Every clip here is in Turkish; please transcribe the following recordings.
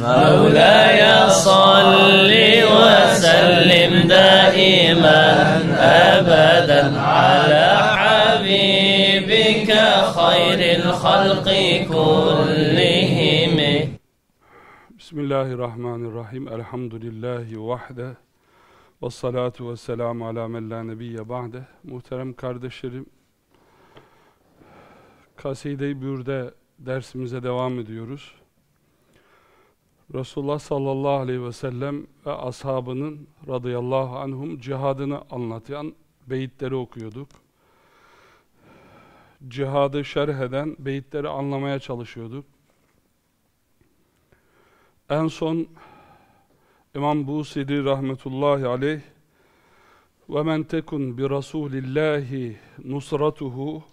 مولاي صل وسلم دائما أبدا على حبيبك خير الخلق كلهم Bismillahirrahmanirrahim. Elhamdülillahi vahde. Ve salatu ve selamu ala men la nebiyye ba'de. Muhterem kardeşlerim, Kaside-i Bür'de dersimize devam ediyoruz. Resulullah sallallahu aleyhi ve sellem ve ashabının radıyallahu anhum cihadını anlatan beyitleri okuyorduk. Cihadı şerh eden beyitleri anlamaya çalışıyorduk. En son İmam Busiri rahmetullahi aleyh ve men tekun bi rasulillahi nusratuhu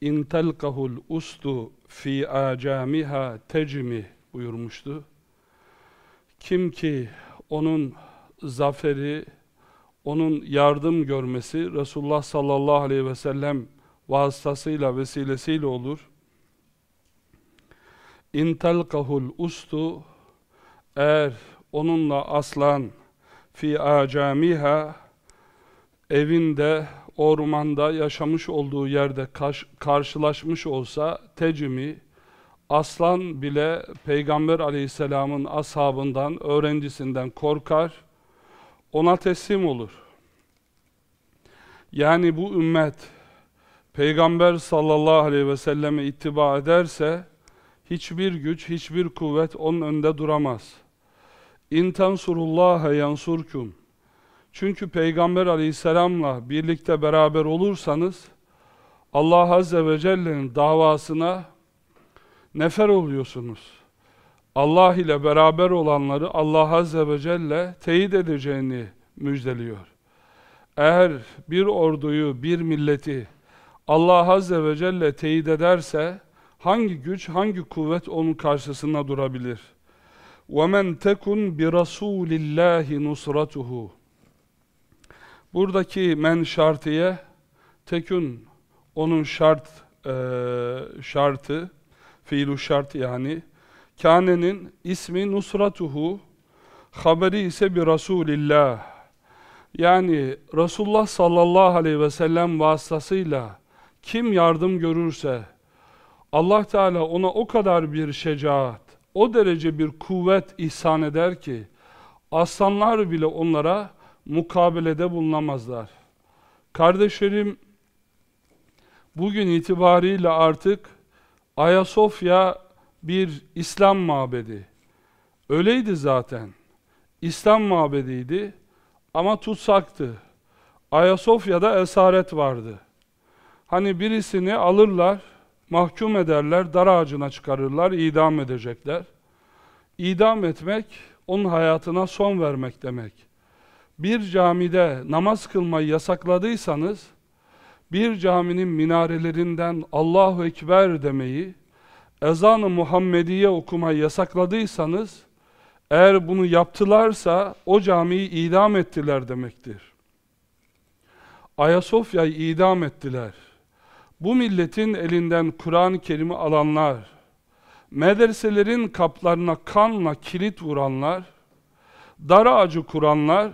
in telkahul ustu fi acamiha tecmi buyurmuştu. Kim ki onun zaferi, onun yardım görmesi Resulullah sallallahu aleyhi ve sellem vasıtasıyla, vesilesiyle olur. İn telkahul ustu eğer onunla aslan fi acamiha evinde, ormanda yaşamış olduğu yerde karşılaşmış olsa tecmi aslan bile Peygamber aleyhisselamın ashabından, öğrencisinden korkar, ona teslim olur. Yani bu ümmet Peygamber sallallahu aleyhi ve selleme ittiba ederse hiçbir güç, hiçbir kuvvet onun önünde duramaz. İn tensurullaha yansurkum. Çünkü Peygamber aleyhisselamla birlikte beraber olursanız Allah azze ve celle'nin davasına nefer oluyorsunuz. Allah ile beraber olanları Allah azze ve celle teyit edeceğini müjdeliyor. Eğer bir orduyu, bir milleti Allah azze ve celle teyit ederse hangi güç, hangi kuvvet onun karşısında durabilir? وَمَنْ تَكُنْ بِرَسُولِ اللّٰهِ نُصْرَتُهُ Buradaki men şartiye tekün onun şart e, şartı fiilu şart yani kânenin ismi nusratuhu haberi ise bir Resulillah yani Resulullah sallallahu aleyhi ve sellem vasıtasıyla kim yardım görürse Allah Teala ona o kadar bir şecaat, o derece bir kuvvet ihsan eder ki aslanlar bile onlara mukabelede bulunamazlar. Kardeşlerim bugün itibariyle artık Ayasofya bir İslam mabedi. Öyleydi zaten. İslam mabediydi ama tutsaktı. Ayasofya'da esaret vardı. Hani birisini alırlar, mahkum ederler, dar ağacına çıkarırlar, idam edecekler. İdam etmek, onun hayatına son vermek demek. Bir camide namaz kılmayı yasakladıysanız, bir caminin minarelerinden Allahu Ekber demeyi, ezan-ı Muhammediye okumayı yasakladıysanız, eğer bunu yaptılarsa o camiyi idam ettiler demektir. Ayasofya'yı idam ettiler. Bu milletin elinden Kur'an-ı Kerim'i alanlar, medreselerin kaplarına kanla kilit vuranlar, dar ağacı kuranlar,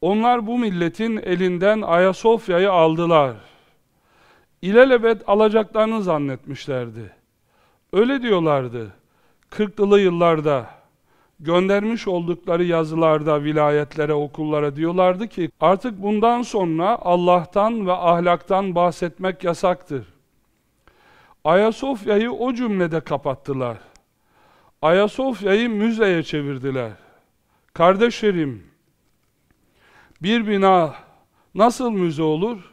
onlar bu milletin elinden Ayasofya'yı aldılar. İlelebet alacaklarını zannetmişlerdi. Öyle diyorlardı. Kırklılı yıllarda göndermiş oldukları yazılarda, vilayetlere, okullara diyorlardı ki artık bundan sonra Allah'tan ve ahlaktan bahsetmek yasaktır. Ayasofya'yı o cümlede kapattılar. Ayasofya'yı müzeye çevirdiler. Kardeşlerim, bir bina nasıl müze olur?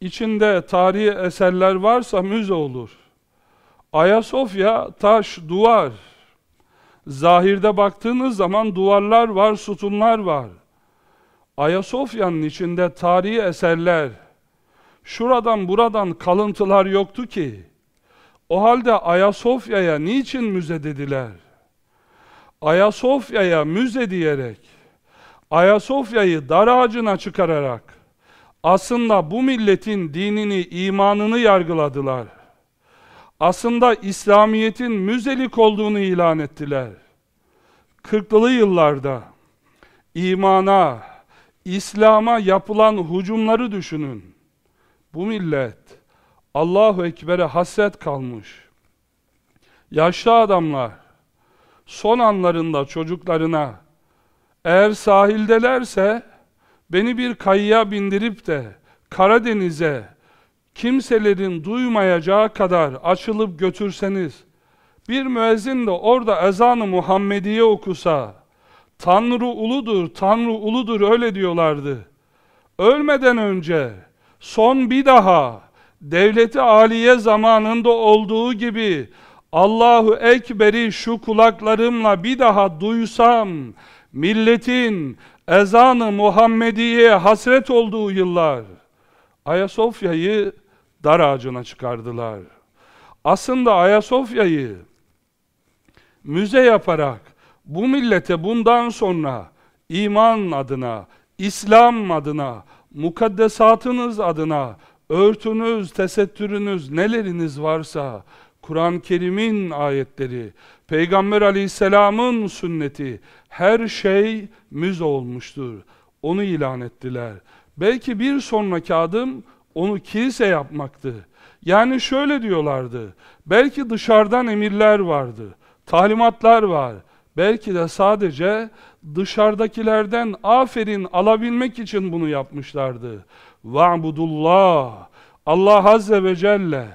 İçinde tarihi eserler varsa müze olur. Ayasofya taş, duvar. Zahirde baktığınız zaman duvarlar var, sütunlar var. Ayasofya'nın içinde tarihi eserler, şuradan buradan kalıntılar yoktu ki. O halde Ayasofya'ya niçin müze dediler? Ayasofya'ya müze diyerek, Ayasofya'yı dar ağacına çıkararak, aslında bu milletin dinini, imanını yargıladılar. Aslında İslamiyet'in müzelik olduğunu ilan ettiler. 40'lı yıllarda imana, İslam'a yapılan hucumları düşünün. Bu millet Allahu Ekber'e hasret kalmış. Yaşlı adamlar son anlarında çocuklarına eğer sahildelerse beni bir kayıya bindirip de Karadeniz'e kimselerin duymayacağı kadar açılıp götürseniz bir müezzin de orada ezanı Muhammediye okusa Tanrı uludur, Tanrı uludur öyle diyorlardı. Ölmeden önce son bir daha devleti aliye zamanında olduğu gibi Allahu Ekber'i şu kulaklarımla bir daha duysam milletin ezanı Muhammediye hasret olduğu yıllar Ayasofya'yı dar ağacına çıkardılar. Aslında Ayasofya'yı müze yaparak bu millete bundan sonra iman adına, İslam adına, mukaddesatınız adına, örtünüz, tesettürünüz, neleriniz varsa, Kur'an-ı Kerim'in ayetleri, Peygamber aleyhisselamın sünneti, her şey müze olmuştur. Onu ilan ettiler. Belki bir sonraki adım onu kilise yapmaktı. Yani şöyle diyorlardı, belki dışarıdan emirler vardı, talimatlar var, belki de sadece dışarıdakilerden aferin alabilmek için bunu yapmışlardı. Va'budullah, Allah Azze ve Celle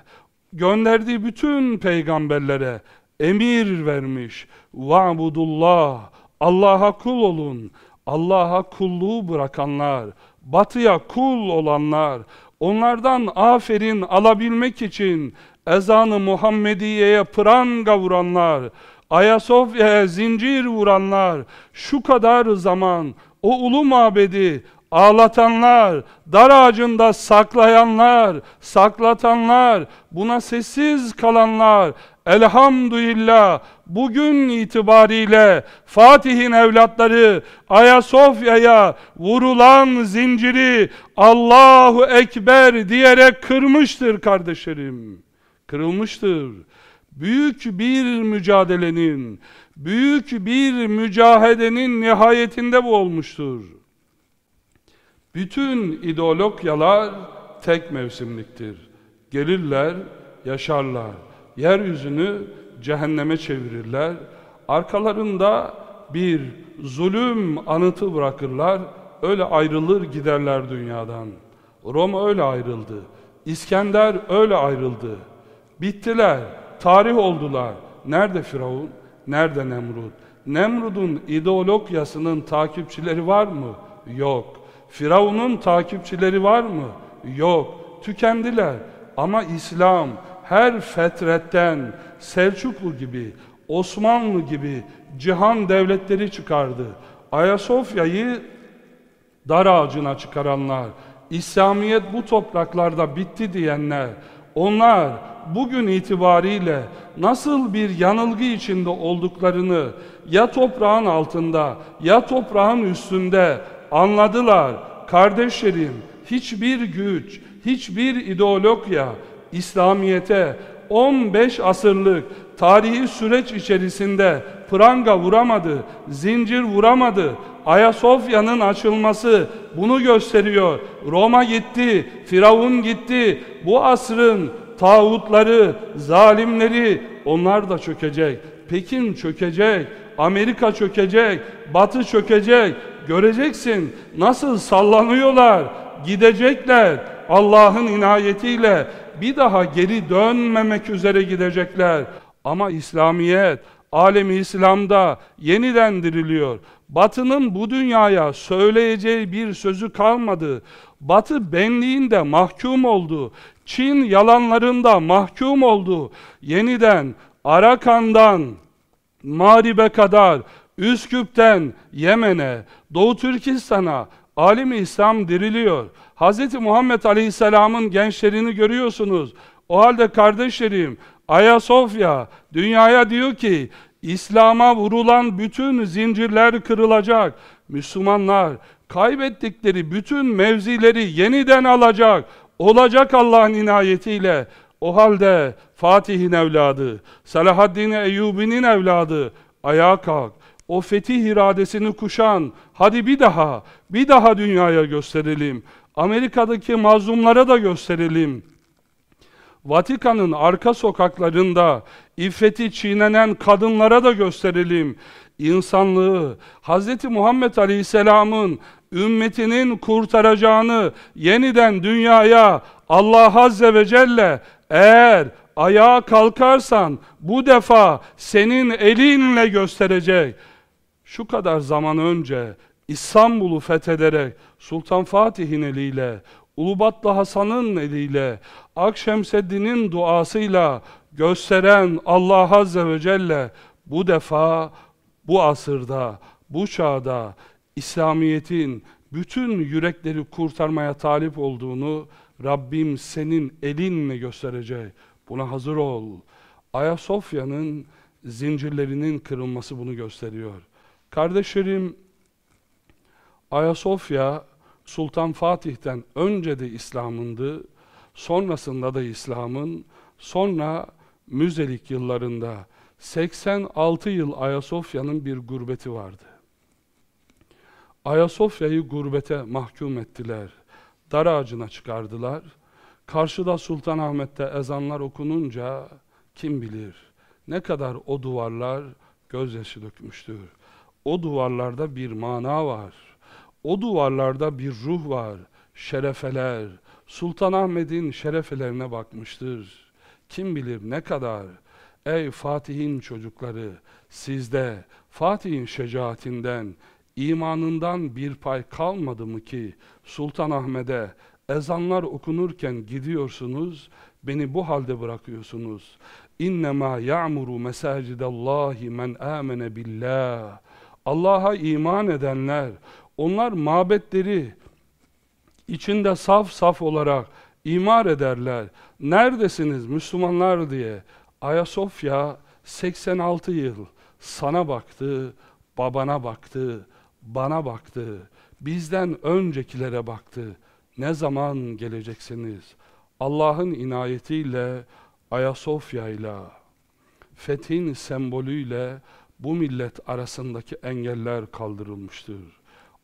gönderdiği bütün peygamberlere emir vermiş. Va'budullah, Allah'a kul olun. Allah'a kulluğu bırakanlar, batıya kul olanlar, onlardan aferin alabilmek için ezanı Muhammediye'ye pranga vuranlar, Ayasofya'ya zincir vuranlar, şu kadar zaman o ulu mabedi ağlatanlar, dar ağacında saklayanlar, saklatanlar, buna sessiz kalanlar, elhamdülillah bugün itibariyle Fatih'in evlatları Ayasofya'ya vurulan zinciri Allahu Ekber diyerek kırmıştır kardeşlerim. Kırılmıştır. Büyük bir mücadelenin, büyük bir mücahedenin nihayetinde bu olmuştur. Bütün ideologyalar tek mevsimliktir. Gelirler, yaşarlar. Yeryüzünü cehenneme çevirirler. Arkalarında bir zulüm anıtı bırakırlar. Öyle ayrılır giderler dünyadan. Roma öyle ayrıldı. İskender öyle ayrıldı. Bittiler. Tarih oldular. Nerede Firavun? Nerede Nemrut? Nemrut'un ideologyasının takipçileri var mı? Yok. Firavun'un takipçileri var mı? Yok. Tükendiler. Ama İslam her fetretten Selçuklu gibi, Osmanlı gibi cihan devletleri çıkardı. Ayasofya'yı dar ağacına çıkaranlar, İslamiyet bu topraklarda bitti diyenler, onlar bugün itibariyle nasıl bir yanılgı içinde olduklarını ya toprağın altında ya toprağın üstünde anladılar. Kardeşlerim hiçbir güç, hiçbir ideologya İslamiyete 15 asırlık tarihi süreç içerisinde pranga vuramadı, zincir vuramadı. Ayasofya'nın açılması bunu gösteriyor. Roma gitti, Firavun gitti. Bu asrın tağutları, zalimleri onlar da çökecek. Pekin çökecek, Amerika çökecek, Batı çökecek. Göreceksin nasıl sallanıyorlar, gidecekler. Allah'ın inayetiyle bir daha geri dönmemek üzere gidecekler. Ama İslamiyet, alemi İslam'da yeniden diriliyor. Batı'nın bu dünyaya söyleyeceği bir sözü kalmadı. Batı benliğinde mahkum oldu. Çin yalanlarında mahkum oldu. Yeniden Arakan'dan Mağrib'e kadar, Üsküp'ten Yemen'e, Doğu Türkistan'a alim İslam diriliyor. Hz. Muhammed Aleyhisselam'ın gençlerini görüyorsunuz. O halde kardeşlerim, Ayasofya dünyaya diyor ki, İslam'a vurulan bütün zincirler kırılacak. Müslümanlar kaybettikleri bütün mevzileri yeniden alacak. Olacak Allah'ın inayetiyle. O halde Fatih'in evladı, Selahaddin Eyyubi'nin evladı ayağa kalk. o fetih iradesini kuşan, hadi bir daha, bir daha dünyaya gösterelim. Amerika'daki mazlumlara da gösterelim. Vatikan'ın arka sokaklarında iffeti çiğnenen kadınlara da gösterelim. İnsanlığı, Hz. Muhammed Aleyhisselam'ın ümmetinin kurtaracağını yeniden dünyaya Allah Azze ve Celle eğer ayağa kalkarsan bu defa senin elinle gösterecek. Şu kadar zaman önce İstanbul'u fethederek Sultan Fatih'in eliyle, Ulubatlı Hasan'ın eliyle, Akşemseddin'in duasıyla gösteren Allah Azze ve Celle bu defa bu asırda, bu çağda İslamiyet'in bütün yürekleri kurtarmaya talip olduğunu Rabbim senin elinle gösterecek. Buna hazır ol. Ayasofya'nın zincirlerinin kırılması bunu gösteriyor. Kardeşlerim, Ayasofya Sultan Fatih'ten önce de İslam'ındı, sonrasında da İslam'ın, sonra müzelik yıllarında 86 yıl Ayasofya'nın bir gurbeti vardı. Ayasofya'yı gurbete mahkum ettiler. Dar ağacına çıkardılar. Karşıda Sultanahmet'te ezanlar okununca kim bilir ne kadar o duvarlar gözyaşı dökmüştür. O duvarlarda bir mana var. O duvarlarda bir ruh var. Şerefeler. Sultanahmet'in şerefelerine bakmıştır. Kim bilir ne kadar. Ey Fatih'in çocukları sizde Fatih'in şecaatinden imanından bir pay kalmadı mı ki Sultanahmet'e ezanlar okunurken gidiyorsunuz beni bu halde bırakıyorsunuz innema ya'muru mesacidallahi men amene billah Allah'a iman edenler onlar mabetleri içinde saf saf olarak imar ederler. Neredesiniz Müslümanlar diye. Ayasofya 86 yıl sana baktı, babana baktı, bana baktı. Bizden öncekilere baktı. Ne zaman geleceksiniz? Allah'ın inayetiyle, Ayasofya ile, fethin sembolüyle bu millet arasındaki engeller kaldırılmıştır.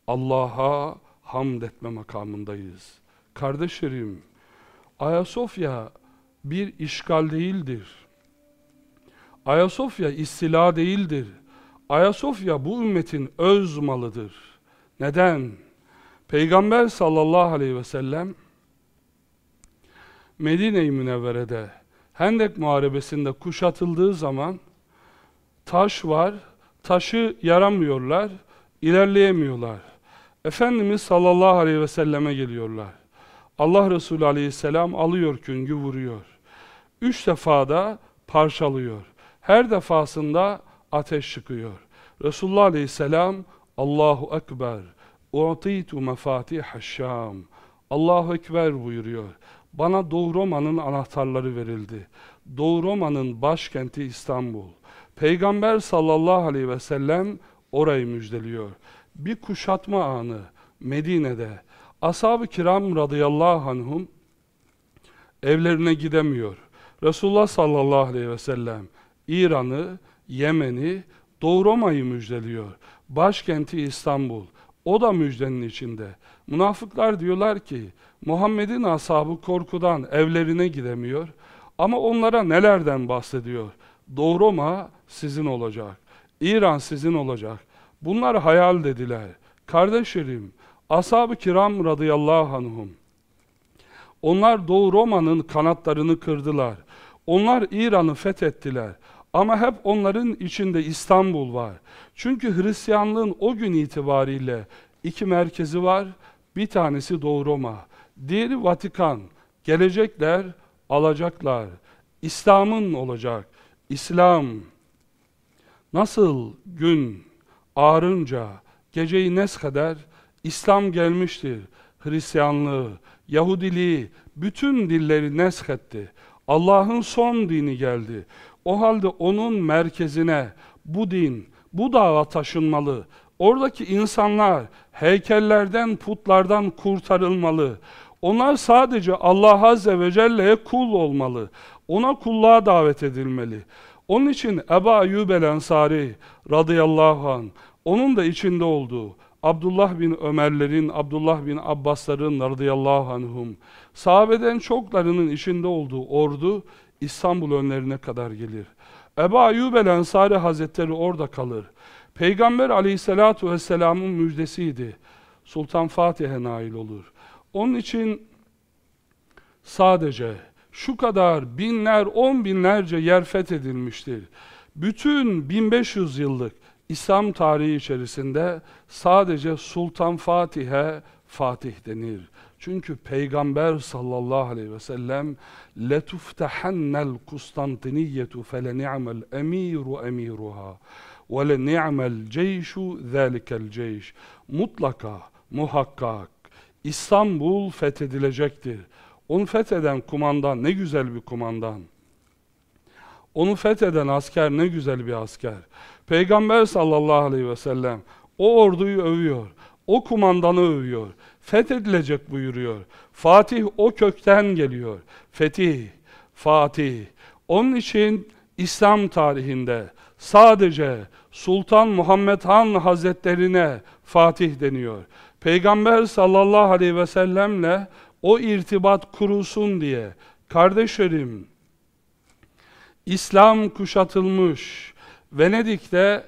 Allah'a hamd etme makamındayız. Kardeşlerim, Ayasofya bir işgal değildir. Ayasofya istila değildir. Ayasofya bu ümmetin öz malıdır. Neden? Peygamber sallallahu aleyhi ve sellem Medine-i Münevvere'de Hendek Muharebesi'nde kuşatıldığı zaman taş var, taşı yaramıyorlar, ilerleyemiyorlar. Efendimiz sallallahu aleyhi ve selleme geliyorlar. Allah Resulü aleyhisselam alıyor küngü vuruyor. Üç defada parçalıyor. Her defasında ateş çıkıyor. Resulullah aleyhisselam Allahu Ekber U'titu mefatih şam Allahu Ekber buyuruyor. Bana Doğu Roma'nın anahtarları verildi. Doğu Roma'nın başkenti İstanbul. Peygamber sallallahu aleyhi ve sellem orayı müjdeliyor. Bir kuşatma anı Medine'de ashab-ı kiram radıyallahu anhum evlerine gidemiyor. Resulullah sallallahu aleyhi ve sellem İran'ı, Yemen'i, Doğu Roma'yı müjdeliyor. Başkenti İstanbul. O da müjdenin içinde. Münafıklar diyorlar ki Muhammed'in ashabı korkudan evlerine gidemiyor. Ama onlara nelerden bahsediyor? Doğu Roma sizin olacak. İran sizin olacak. Bunlar hayal dediler. Kardeşlerim, ashab-ı kiram radıyallahu anhum. Onlar Doğu Roma'nın kanatlarını kırdılar. Onlar İran'ı fethettiler. Ama hep onların içinde İstanbul var. Çünkü Hristiyanlığın o gün itibariyle iki merkezi var. Bir tanesi Doğu Roma, diğeri Vatikan. Gelecekler, alacaklar. İslam'ın olacak. İslam nasıl gün ağrınca geceyi nes kadar İslam gelmiştir. Hristiyanlığı, Yahudiliği, bütün dilleri neshetti. Allah'ın son dini geldi. O halde onun merkezine bu din, bu dağa taşınmalı. Oradaki insanlar heykellerden, putlardan kurtarılmalı. Onlar sadece Allah Azze ve Celle'ye kul olmalı. Ona kulluğa davet edilmeli. Onun için Ebu Ayyub el Ensari radıyallahu an onun da içinde olduğu Abdullah bin Ömerlerin, Abdullah bin Abbasların radıyallahu anhum sahabeden çoklarının içinde olduğu ordu İstanbul önlerine kadar gelir. Ebu Ayyub el Ensari Hazretleri orada kalır. Peygamber aleyhissalatu vesselamın müjdesiydi. Sultan Fatih'e nail olur. Onun için sadece şu kadar binler, on binlerce yer fethedilmiştir. Bütün 1500 yıllık İslam tarihi içerisinde sadece Sultan Fatih'e Fatih denir. Çünkü Peygamber sallallahu aleyhi ve sellem لَتُفْتَحَنَّ الْقُسْطَنْتِنِيَّةُ فَلَنِعْمَ الْاَمِيرُ اَمِيرُهَا وَلَنِعْمَ الْجَيْشُ ذَٰلِكَ الْجَيْشُ Mutlaka, muhakkak İstanbul fethedilecektir. Onu fetheden kumandan ne güzel bir kumandan. Onu fetheden asker ne güzel bir asker. Peygamber sallallahu aleyhi ve sellem o orduyu övüyor. O kumandanı övüyor. Fethedilecek buyuruyor. Fatih o kökten geliyor. Fetih, Fatih. Onun için İslam tarihinde sadece Sultan Muhammed Han Hazretlerine Fatih deniyor. Peygamber sallallahu aleyhi ve sellemle o irtibat kurulsun diye. Kardeşlerim İslam kuşatılmış. Venedik'te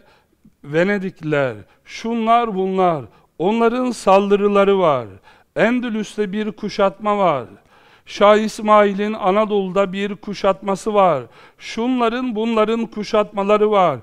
Venedikliler şunlar bunlar onların saldırıları var. Endülüs'te bir kuşatma var. Şah İsmail'in Anadolu'da bir kuşatması var. Şunların bunların kuşatmaları var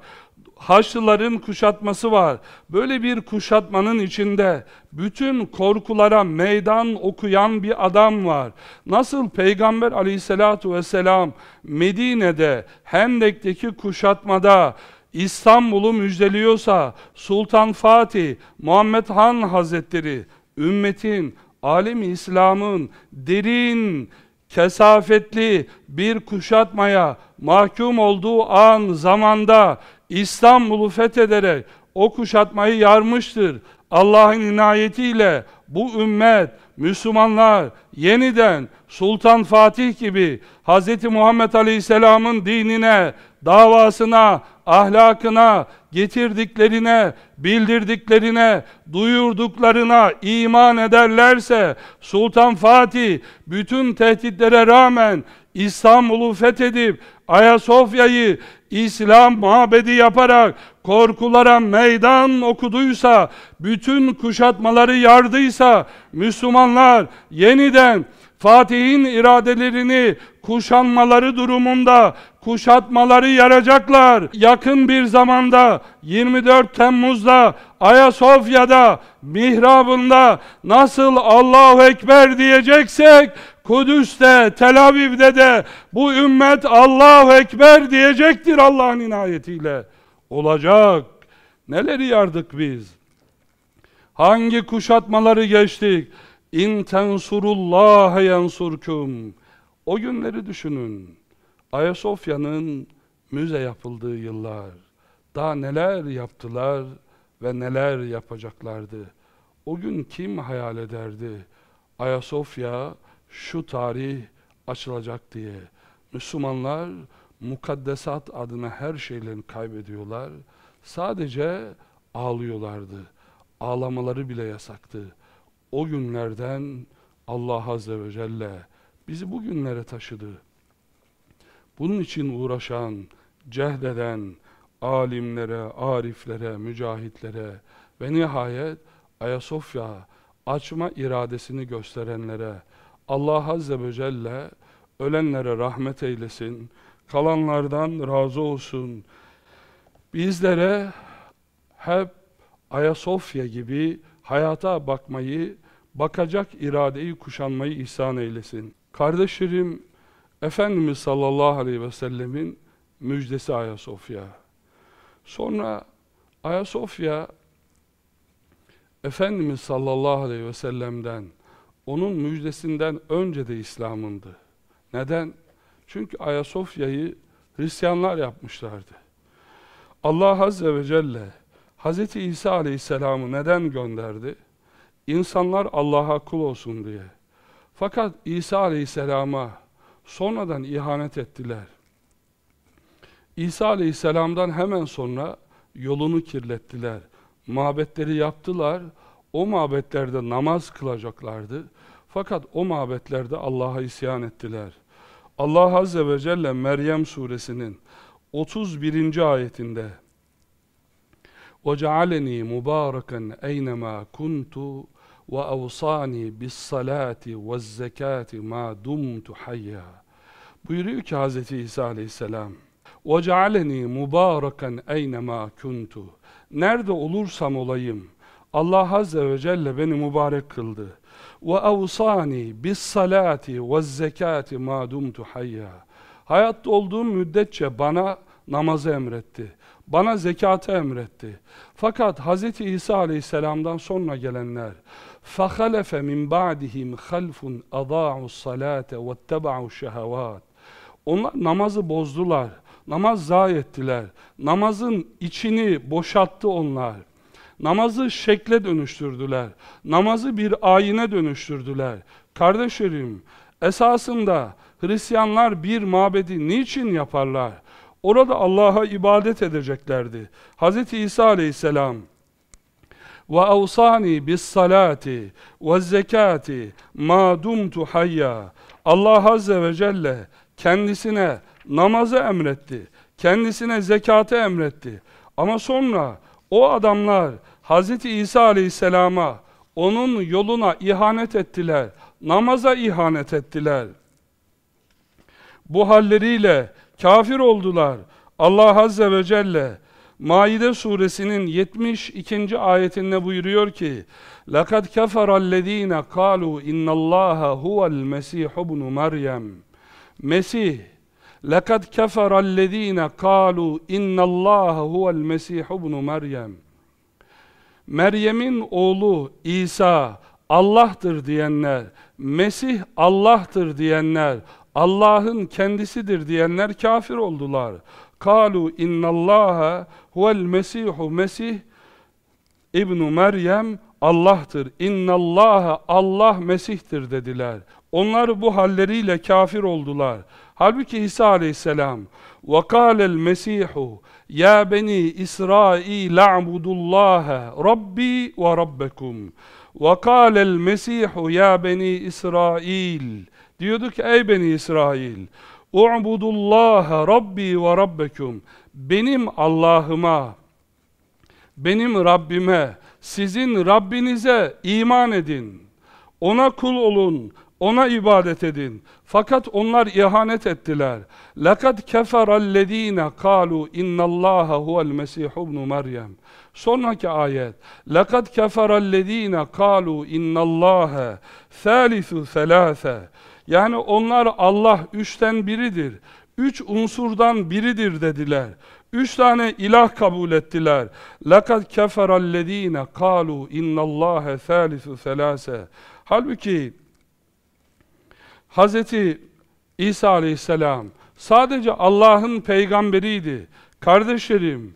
Haçlıların kuşatması var. Böyle bir kuşatmanın içinde bütün korkulara meydan okuyan bir adam var. Nasıl Peygamber aleyhissalatu vesselam Medine'de Hendek'teki kuşatmada İstanbul'u müjdeliyorsa Sultan Fatih, Muhammed Han Hazretleri, ümmetin, alemi İslam'ın derin, kesafetli bir kuşatmaya mahkum olduğu an zamanda İstanbul'u fethederek o kuşatmayı yarmıştır. Allah'ın inayetiyle bu ümmet, Müslümanlar yeniden Sultan Fatih gibi Hz. Muhammed Aleyhisselam'ın dinine, davasına, ahlakına, getirdiklerine, bildirdiklerine, duyurduklarına iman ederlerse Sultan Fatih bütün tehditlere rağmen İstanbul'u fethedip Ayasofya'yı İslam mabedi yaparak korkulara meydan okuduysa, bütün kuşatmaları yardıysa, Müslümanlar yeniden Fatih'in iradelerini kuşanmaları durumunda kuşatmaları yaracaklar. Yakın bir zamanda 24 Temmuz'da Ayasofya'da mihrabında nasıl Allahu Ekber diyeceksek Kudüs'te, Tel Aviv'de de bu ümmet Allahu Ekber diyecektir Allah'ın inayetiyle. Olacak. Neleri yardık biz? Hangi kuşatmaları geçtik? İn tensurullaha yansurkum. O günleri düşünün. Ayasofya'nın müze yapıldığı yıllar. Daha neler yaptılar ve neler yapacaklardı. O gün kim hayal ederdi? Ayasofya şu tarih açılacak diye. Müslümanlar mukaddesat adına her şeylerini kaybediyorlar. Sadece ağlıyorlardı. Ağlamaları bile yasaktı. O günlerden Allah Azze ve Celle bizi bugünlere taşıdı. Bunun için uğraşan, cehdeden alimlere, ariflere, mücahitlere ve nihayet Ayasofya açma iradesini gösterenlere Allah Azze ve Celle ölenlere rahmet eylesin, kalanlardan razı olsun. Bizlere hep Ayasofya gibi hayata bakmayı, bakacak iradeyi kuşanmayı ihsan eylesin. Kardeşlerim, Efendimiz sallallahu aleyhi ve sellemin müjdesi Ayasofya. Sonra Ayasofya Efendimiz sallallahu aleyhi ve sellem'den onun müjdesinden önce de İslam'ındı. Neden? Çünkü Ayasofya'yı Hristiyanlar yapmışlardı. Allah Azze ve Celle Hz. İsa Aleyhisselam'ı neden gönderdi? İnsanlar Allah'a kul olsun diye. Fakat İsa Aleyhisselam'a sonradan ihanet ettiler. İsa Aleyhisselam'dan hemen sonra yolunu kirlettiler. Mabetleri yaptılar O mabetlerde namaz kılacaklardı. Fakat o mabetlerde Allah'a isyan ettiler. Allah Azze ve Celle Meryem suresinin 31. ayetinde وَجَعَلَنِي مُبَارَكًا اَيْنَمَا كُنْتُ وَاَوْصَانِي بِالصَّلَاةِ وَالزَّكَاةِ مَا دُمْتُ حَيَّا Buyuruyor ki Hz. İsa aleyhisselam وَجَعَلَنِي مُبَارَكًا اَيْنَمَا كُنْتُ Nerede olursam olayım Allah Azze ve Celle beni mübarek kıldı. وَاَوْصَانِي بِالصَّلَاةِ وَالزَّكَاةِ مَا دُمْتُ حَيَّا Hayatta olduğum müddetçe bana namazı emretti. Bana zekatı emretti. Fakat Hz. İsa aleyhisselamdan sonra gelenler فَخَلَفَ مِنْ بَعْدِهِمْ خَلْفٌ اَضَاعُوا الصَّلَاةَ وَاتَّبَعُوا الشَّهَوَاتِ Onlar namazı bozdular. Namaz zayi ettiler. Namazın içini boşalttı onlar. Namazı şekle dönüştürdüler. Namazı bir ayine dönüştürdüler. Kardeşlerim, esasında Hristiyanlar bir mabedi niçin yaparlar? Orada Allah'a ibadet edeceklerdi. Hz. İsa aleyhisselam salati ve zekati ma dumtu hayya Allah azze ve celle kendisine namazı emretti. Kendisine zekatı emretti. Ama sonra o adamlar Hz. İsa aleyhisselama onun yoluna ihanet ettiler. Namaza ihanet ettiler. Bu halleriyle kafir oldular. Allah Azze ve Celle Maide suresinin 72. ayetinde buyuruyor ki لَقَدْ كَفَرَ الَّذ۪ينَ قَالُوا اِنَّ اللّٰهَ هُوَ الْمَسِيحُ بْنُ مَرْيَمْ Mesih لَقَدْ كَفَرَ الَّذ۪ينَ قَالُوا اِنَّ اللّٰهَ هُوَ الْمَسِيحُ بْنُ مَرْيَمْ Meryem'in oğlu İsa Allah'tır diyenler, Mesih Allah'tır diyenler, Allah'ın kendisidir diyenler kafir oldular. Kalu innallaha huvel mesihu mesih İbnu Meryem Allah'tır. İnnallaha Allah Mesih'tir dediler. Onlar bu halleriyle kafir oldular. Halbuki İsa aleyhisselam وَقَالَ الْمَسِيحُ يَا بَنِي إِسْرَائِيلَ اعْبُدُوا اللّٰهَ رَبِّي وَرَبَّكُمْ وَقَالَ الْمَسِيحُ يَا بَنِي إِسْرَائِيلَ Diyordu ki ey beni İsrail U'budullaha Rabbi ve Rabbekum Benim Allah'ıma benim Rabbime sizin Rabbinize iman edin. Ona kul olun. Ona ibadet edin. Fakat onlar ihanet ettiler. لَقَدْ كَفَرَ الَّذ۪ينَ قَالُوا اِنَّ اللّٰهَ هُوَ الْمَسِيحُ بْنُ مَرْيَمْ Sonraki ayet لَقَدْ كَفَرَ الَّذ۪ينَ قَالُوا اِنَّ اللّٰهَ ثَالِثُ ثَلَاثَ Yani onlar Allah üçten biridir. Üç unsurdan biridir dediler. Üç tane ilah kabul ettiler. لَقَدْ كَفَرَ الَّذ۪ينَ قَالُوا اِنَّ اللّٰهَ ثَالِثُ ثَلَاثَ Halbuki Hz. İsa aleyhisselam sadece Allah'ın peygamberiydi. Kardeşlerim,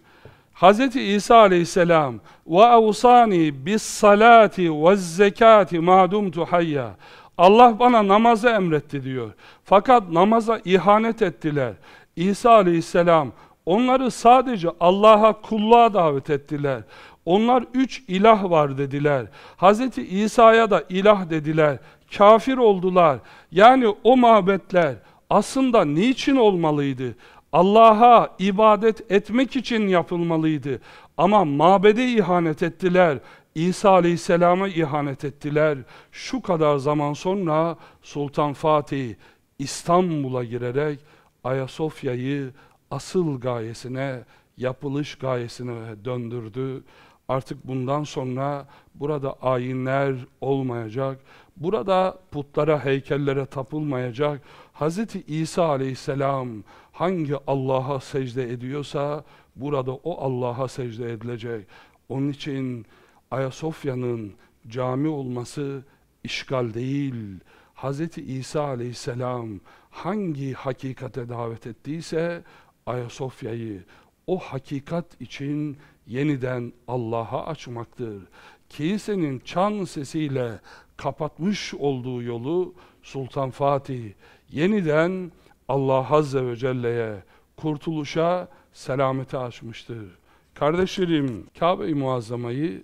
Hz. İsa aleyhisselam ve avsani bis salati ve zekati ma dumtu hayya. Allah bana namazı emretti diyor. Fakat namaza ihanet ettiler. İsa aleyhisselam onları sadece Allah'a kulluğa davet ettiler. Onlar üç ilah var dediler. Hz. İsa'ya da ilah dediler. Kafir oldular. Yani o mabetler aslında niçin olmalıydı? Allah'a ibadet etmek için yapılmalıydı. Ama mabede ihanet ettiler. İsa Aleyhisselam'a ihanet ettiler. Şu kadar zaman sonra Sultan Fatih İstanbul'a girerek Ayasofya'yı asıl gayesine, yapılış gayesine döndürdü. Artık bundan sonra burada ayinler olmayacak. Burada putlara, heykellere tapılmayacak. Hz. İsa aleyhisselam hangi Allah'a secde ediyorsa burada o Allah'a secde edilecek. Onun için Ayasofya'nın cami olması işgal değil. Hz. İsa aleyhisselam hangi hakikate davet ettiyse Ayasofya'yı o hakikat için yeniden Allah'a açmaktır. Kilisenin çan sesiyle kapatmış olduğu yolu Sultan Fatih yeniden Allah Azze ve Celle'ye kurtuluşa, selamete açmıştır. Kardeşlerim, Kabe-i Muazzama'yı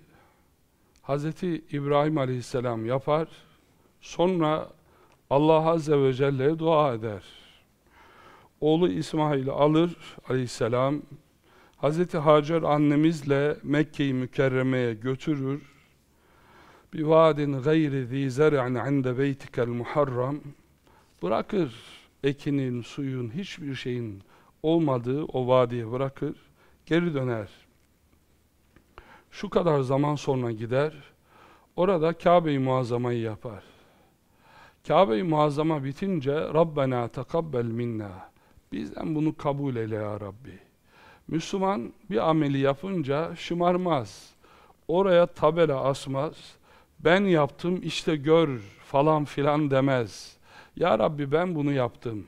Hz. İbrahim Aleyhisselam yapar, sonra Allah Azze ve Celle'ye dua eder. Oğlu İsmail'i alır Aleyhisselam, Hz. Hacer annemizle Mekke-i Mükerreme'ye götürür. Bir vadin gayri zi zer'in inde beytikel muharram bırakır ekinin, suyun, hiçbir şeyin olmadığı o vadiye bırakır, geri döner. Şu kadar zaman sonra gider, orada Kabe-i Muazzama'yı yapar. Kabe-i Muazzama bitince Rabbena tekabbel minna. Bizden bunu kabul eyle ya Rabbi. Müslüman bir ameli yapınca şımarmaz. Oraya tabela asmaz. Ben yaptım işte gör falan filan demez. Ya Rabbi ben bunu yaptım.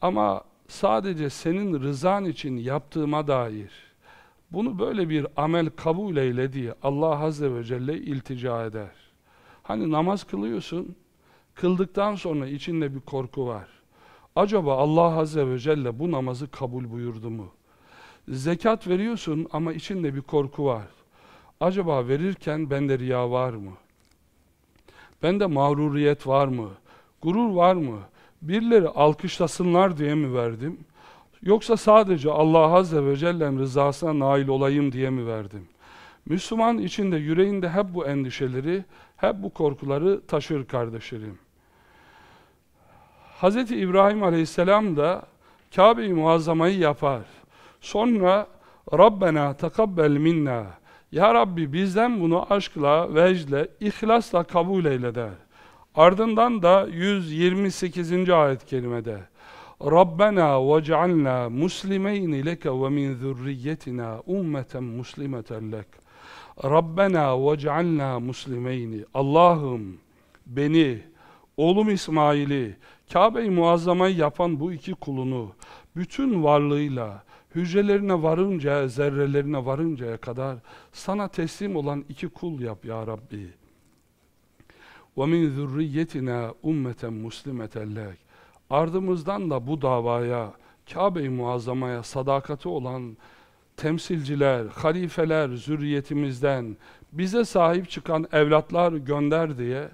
Ama sadece senin rızan için yaptığıma dair bunu böyle bir amel kabul eyle diye Allah Azze ve Celle iltica eder. Hani namaz kılıyorsun, kıldıktan sonra içinde bir korku var. Acaba Allah Azze ve Celle bu namazı kabul buyurdu mu? Zekat veriyorsun ama içinde bir korku var. Acaba verirken bende riya var mı? Bende mağruriyet var mı? Gurur var mı? Birileri alkışlasınlar diye mi verdim? Yoksa sadece Allah Azze ve Celle'nin rızasına nail olayım diye mi verdim? Müslüman içinde, yüreğinde hep bu endişeleri, hep bu korkuları taşır kardeşlerim. Hz. İbrahim Aleyhisselam da Kabe-i Muazzama'yı yapar. Sonra Rabbena tekabbel minna. Ya Rabbi bizden bunu aşkla, vecdle, ihlasla kabul eyle der. Ardından da 128. ayet kelimede Rabbena vec'alna muslimeyni leke ve min zürriyetina ummeten muslimeten lek. Rabbena vec'alna muslimeyni. Allah'ım beni, oğlum İsmail'i, Kabe-i Muazzama'yı yapan bu iki kulunu bütün varlığıyla, hücrelerine varınca, zerrelerine varıncaya kadar sana teslim olan iki kul yap ya Rabbi. وَمِنْ ذُرِّيَّتِنَا اُمَّةً مُسْلِمَةً لَكَ Ardımızdan da bu davaya, Kabe-i Muazzama'ya sadakati olan temsilciler, halifeler zürriyetimizden bize sahip çıkan evlatlar gönder diye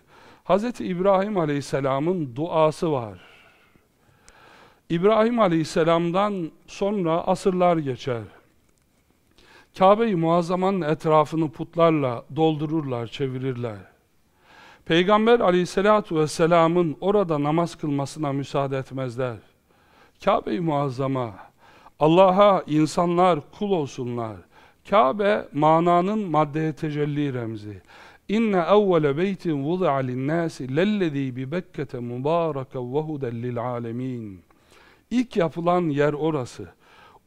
Hz. İbrahim Aleyhisselam'ın duası var. İbrahim Aleyhisselam'dan sonra asırlar geçer. Kabe-i Muazzama'nın etrafını putlarla doldururlar, çevirirler. Peygamber aleyhissalatu vesselamın orada namaz kılmasına müsaade etmezler. Kabe-i Muazzama, Allah'a insanlar kul olsunlar. Kabe mananın maddeye tecelli remzi. İnne evvele beytin vudi'a linnâsi lellezî bi Bekke'te mübâreken ve huden âlemîn. İlk yapılan yer orası.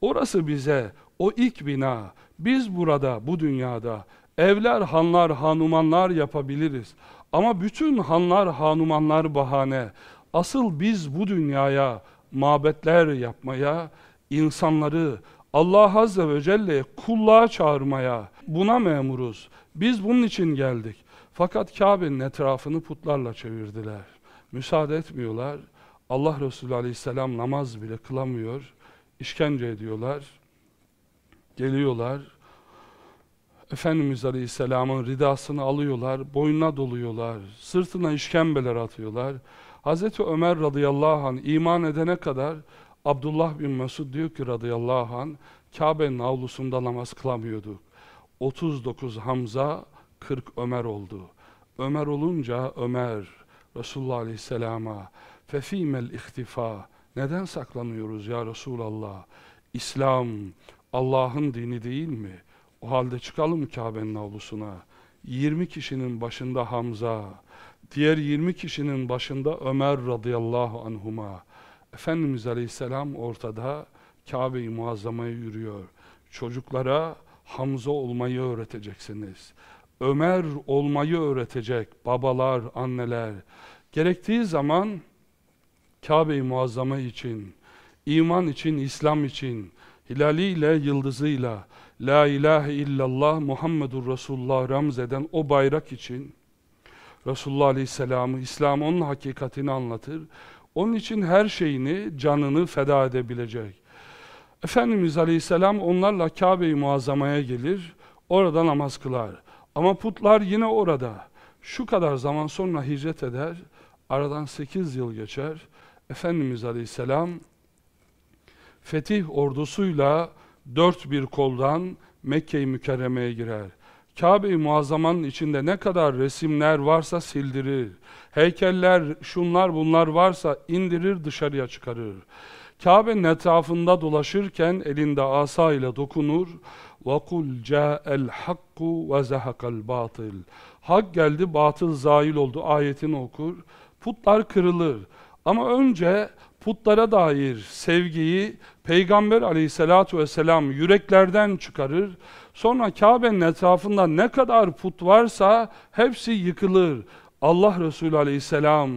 Orası bize, o ilk bina, biz burada, bu dünyada evler, hanlar, hanumanlar yapabiliriz. Ama bütün hanlar, hanumanlar bahane. Asıl biz bu dünyaya mabetler yapmaya, insanları Allah Azze ve Celle'ye kulluğa çağırmaya buna memuruz. Biz bunun için geldik. Fakat Kabe'nin etrafını putlarla çevirdiler. Müsaade etmiyorlar. Allah Resulü Aleyhisselam namaz bile kılamıyor. İşkence ediyorlar. Geliyorlar. Efendimiz Aleyhisselam'ın ridasını alıyorlar, boynuna doluyorlar, sırtına işkembeler atıyorlar. Hazreti Ömer radıyallahu anh iman edene kadar Abdullah bin Mesud diyor ki radıyallahu anh Kabe'nin avlusunda namaz kılamıyorduk. 39 Hamza, 40 Ömer oldu. Ömer olunca Ömer Resulullah Aleyhisselam'a fefimel ihtifa neden saklanıyoruz ya Resulallah? İslam Allah'ın dini değil mi? O halde çıkalım Kabe'nin avlusuna. 20 kişinin başında Hamza, diğer 20 kişinin başında Ömer radıyallahu anhuma. Efendimiz Aleyhisselam ortada Kabe-i Muazzama'ya yürüyor. Çocuklara Hamza olmayı öğreteceksiniz. Ömer olmayı öğretecek babalar, anneler. Gerektiği zaman Kabe-i Muazzama için, iman için, İslam için, hilaliyle, yıldızıyla, La ilahe illallah Muhammedur Resulullah ramzeden o bayrak için Resulullah Aleyhisselam'ı, İslam onun hakikatini anlatır. Onun için her şeyini, canını feda edebilecek. Efendimiz Aleyhisselam onlarla Kabe-i Muazzama'ya gelir, orada namaz kılar. Ama putlar yine orada. Şu kadar zaman sonra hicret eder, aradan 8 yıl geçer. Efendimiz Aleyhisselam fetih ordusuyla dört bir koldan Mekke-i Mükerreme'ye girer. Kabe-i Muazzama'nın içinde ne kadar resimler varsa sildirir. Heykeller, şunlar bunlar varsa indirir dışarıya çıkarır. Kabe'nin etrafında dolaşırken elinde asa ile dokunur. وَقُلْ جَاءَ الْحَقُّ وَزَهَقَ الْبَاطِلِ Hak geldi, batıl zail oldu ayetini okur. Putlar kırılır. Ama önce putlara dair sevgiyi Peygamber aleyhissalatu vesselam yüreklerden çıkarır. Sonra Kabe'nin etrafında ne kadar put varsa hepsi yıkılır. Allah Resulü aleyhisselam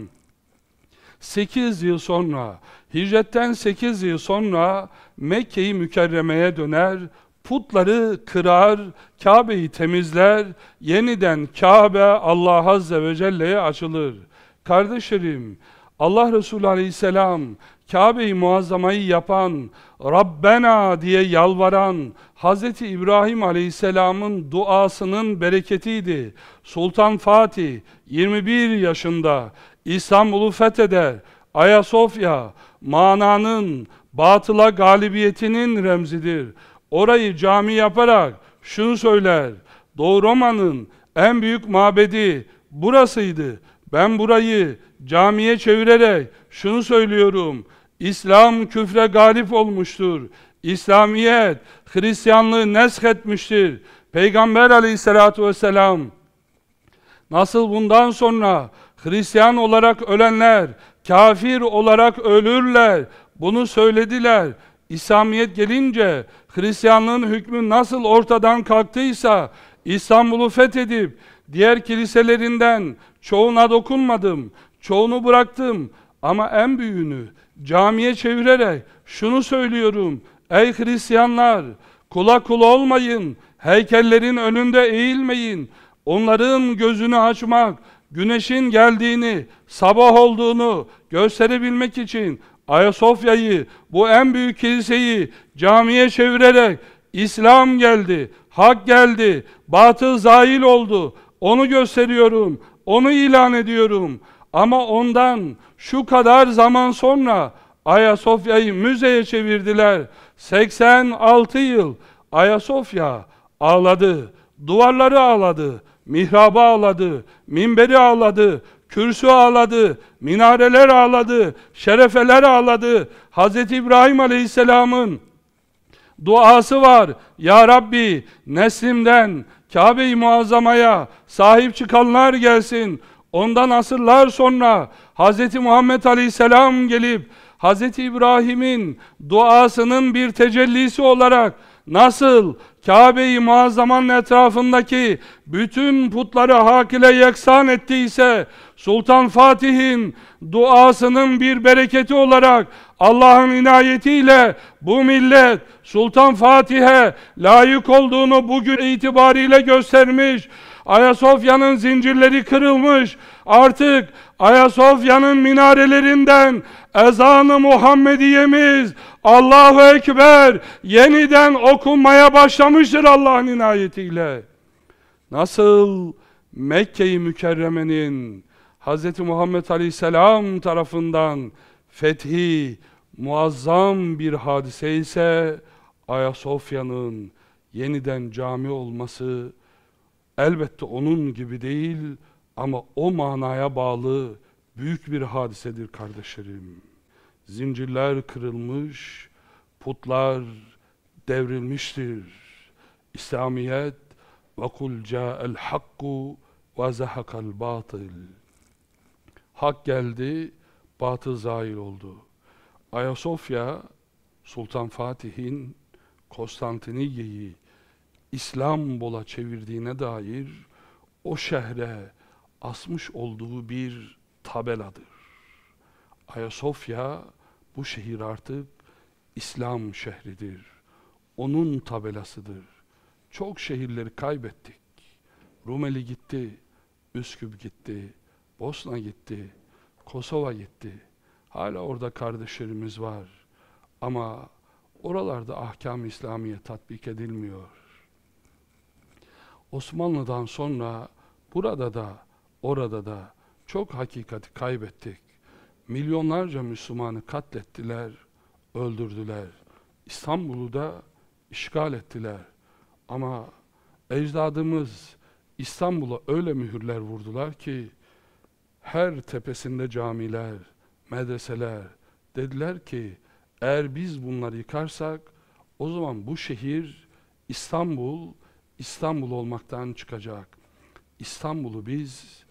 8 yıl sonra, hicretten 8 yıl sonra Mekke'yi mükerremeye döner, putları kırar, Kabe'yi temizler, yeniden Kabe Allah Azze ve Celle'ye açılır. Kardeşlerim, Allah Resulü Aleyhisselam Kabe-i Muazzama'yı yapan, Rabbena diye yalvaran Hz. İbrahim Aleyhisselam'ın duasının bereketiydi. Sultan Fatih 21 yaşında İstanbul'u fetheder. Ayasofya mananın, batıla galibiyetinin remzidir. Orayı cami yaparak şunu söyler. Doğu Roma'nın en büyük mabedi burasıydı. Ben burayı camiye çevirerek şunu söylüyorum. İslam küfre galip olmuştur. İslamiyet Hristiyanlığı nesketmiştir. Peygamber aleyhissalatu vesselam nasıl bundan sonra Hristiyan olarak ölenler kafir olarak ölürler. Bunu söylediler. İslamiyet gelince Hristiyanlığın hükmü nasıl ortadan kalktıysa İstanbul'u fethedip diğer kiliselerinden çoğuna dokunmadım. Çoğunu bıraktım ama en büyüğünü camiye çevirerek şunu söylüyorum. Ey Hristiyanlar kula kul olmayın. Heykellerin önünde eğilmeyin. Onların gözünü açmak, güneşin geldiğini, sabah olduğunu gösterebilmek için Ayasofya'yı, bu en büyük kiliseyi camiye çevirerek İslam geldi, hak geldi, batıl zahil oldu. Onu gösteriyorum, onu ilan ediyorum. Ama ondan şu kadar zaman sonra Ayasofya'yı müzeye çevirdiler. 86 yıl Ayasofya ağladı, duvarları ağladı, mihrabı ağladı, minberi ağladı, kürsü ağladı, minareler ağladı, şerefeler ağladı. Hz. İbrahim Aleyhisselam'ın duası var. Ya Rabbi neslimden Kabe-i Muazzama'ya sahip çıkanlar gelsin. Ondan asırlar sonra Hz. Muhammed Aleyhisselam gelip Hz. İbrahim'in duasının bir tecellisi olarak nasıl Kabe-i Muazzama'nın etrafındaki bütün putları hak ile yeksan ettiyse Sultan Fatih'in duasının bir bereketi olarak Allah'ın inayetiyle bu millet Sultan Fatih'e layık olduğunu bugün itibariyle göstermiş. Ayasofya'nın zincirleri kırılmış. Artık Ayasofya'nın minarelerinden ezanı Muhammediyemiz Allahu Ekber yeniden okunmaya başlamıştır Allah'ın inayetiyle. Nasıl Mekke-i Mükerreme'nin Hz. Muhammed Aleyhisselam tarafından fethi muazzam bir hadise ise Ayasofya'nın yeniden cami olması elbette onun gibi değil ama o manaya bağlı büyük bir hadisedir kardeşlerim. Zincirler kırılmış, putlar devrilmiştir. İslamiyet ve kul ca'el hakku ve zahakal batıl. Hak geldi, batıl zahir oldu. Ayasofya Sultan Fatih'in Konstantiniyye'yi İstanbul'a çevirdiğine dair o şehre asmış olduğu bir tabeladır. Ayasofya bu şehir artık İslam şehridir. Onun tabelasıdır. Çok şehirleri kaybettik. Rumeli gitti, Üsküp gitti, Bosna gitti, Kosova gitti. Hala orada kardeşlerimiz var. Ama oralarda ahkam-ı İslamiye tatbik edilmiyor. Osmanlı'dan sonra burada da orada da çok hakikati kaybettik. Milyonlarca Müslümanı katlettiler, öldürdüler. İstanbul'u da işgal ettiler. Ama ecdadımız İstanbul'a öyle mühürler vurdular ki her tepesinde camiler, medreseler dediler ki eğer biz bunları yıkarsak o zaman bu şehir İstanbul İstanbul olmaktan çıkacak. İstanbul'u biz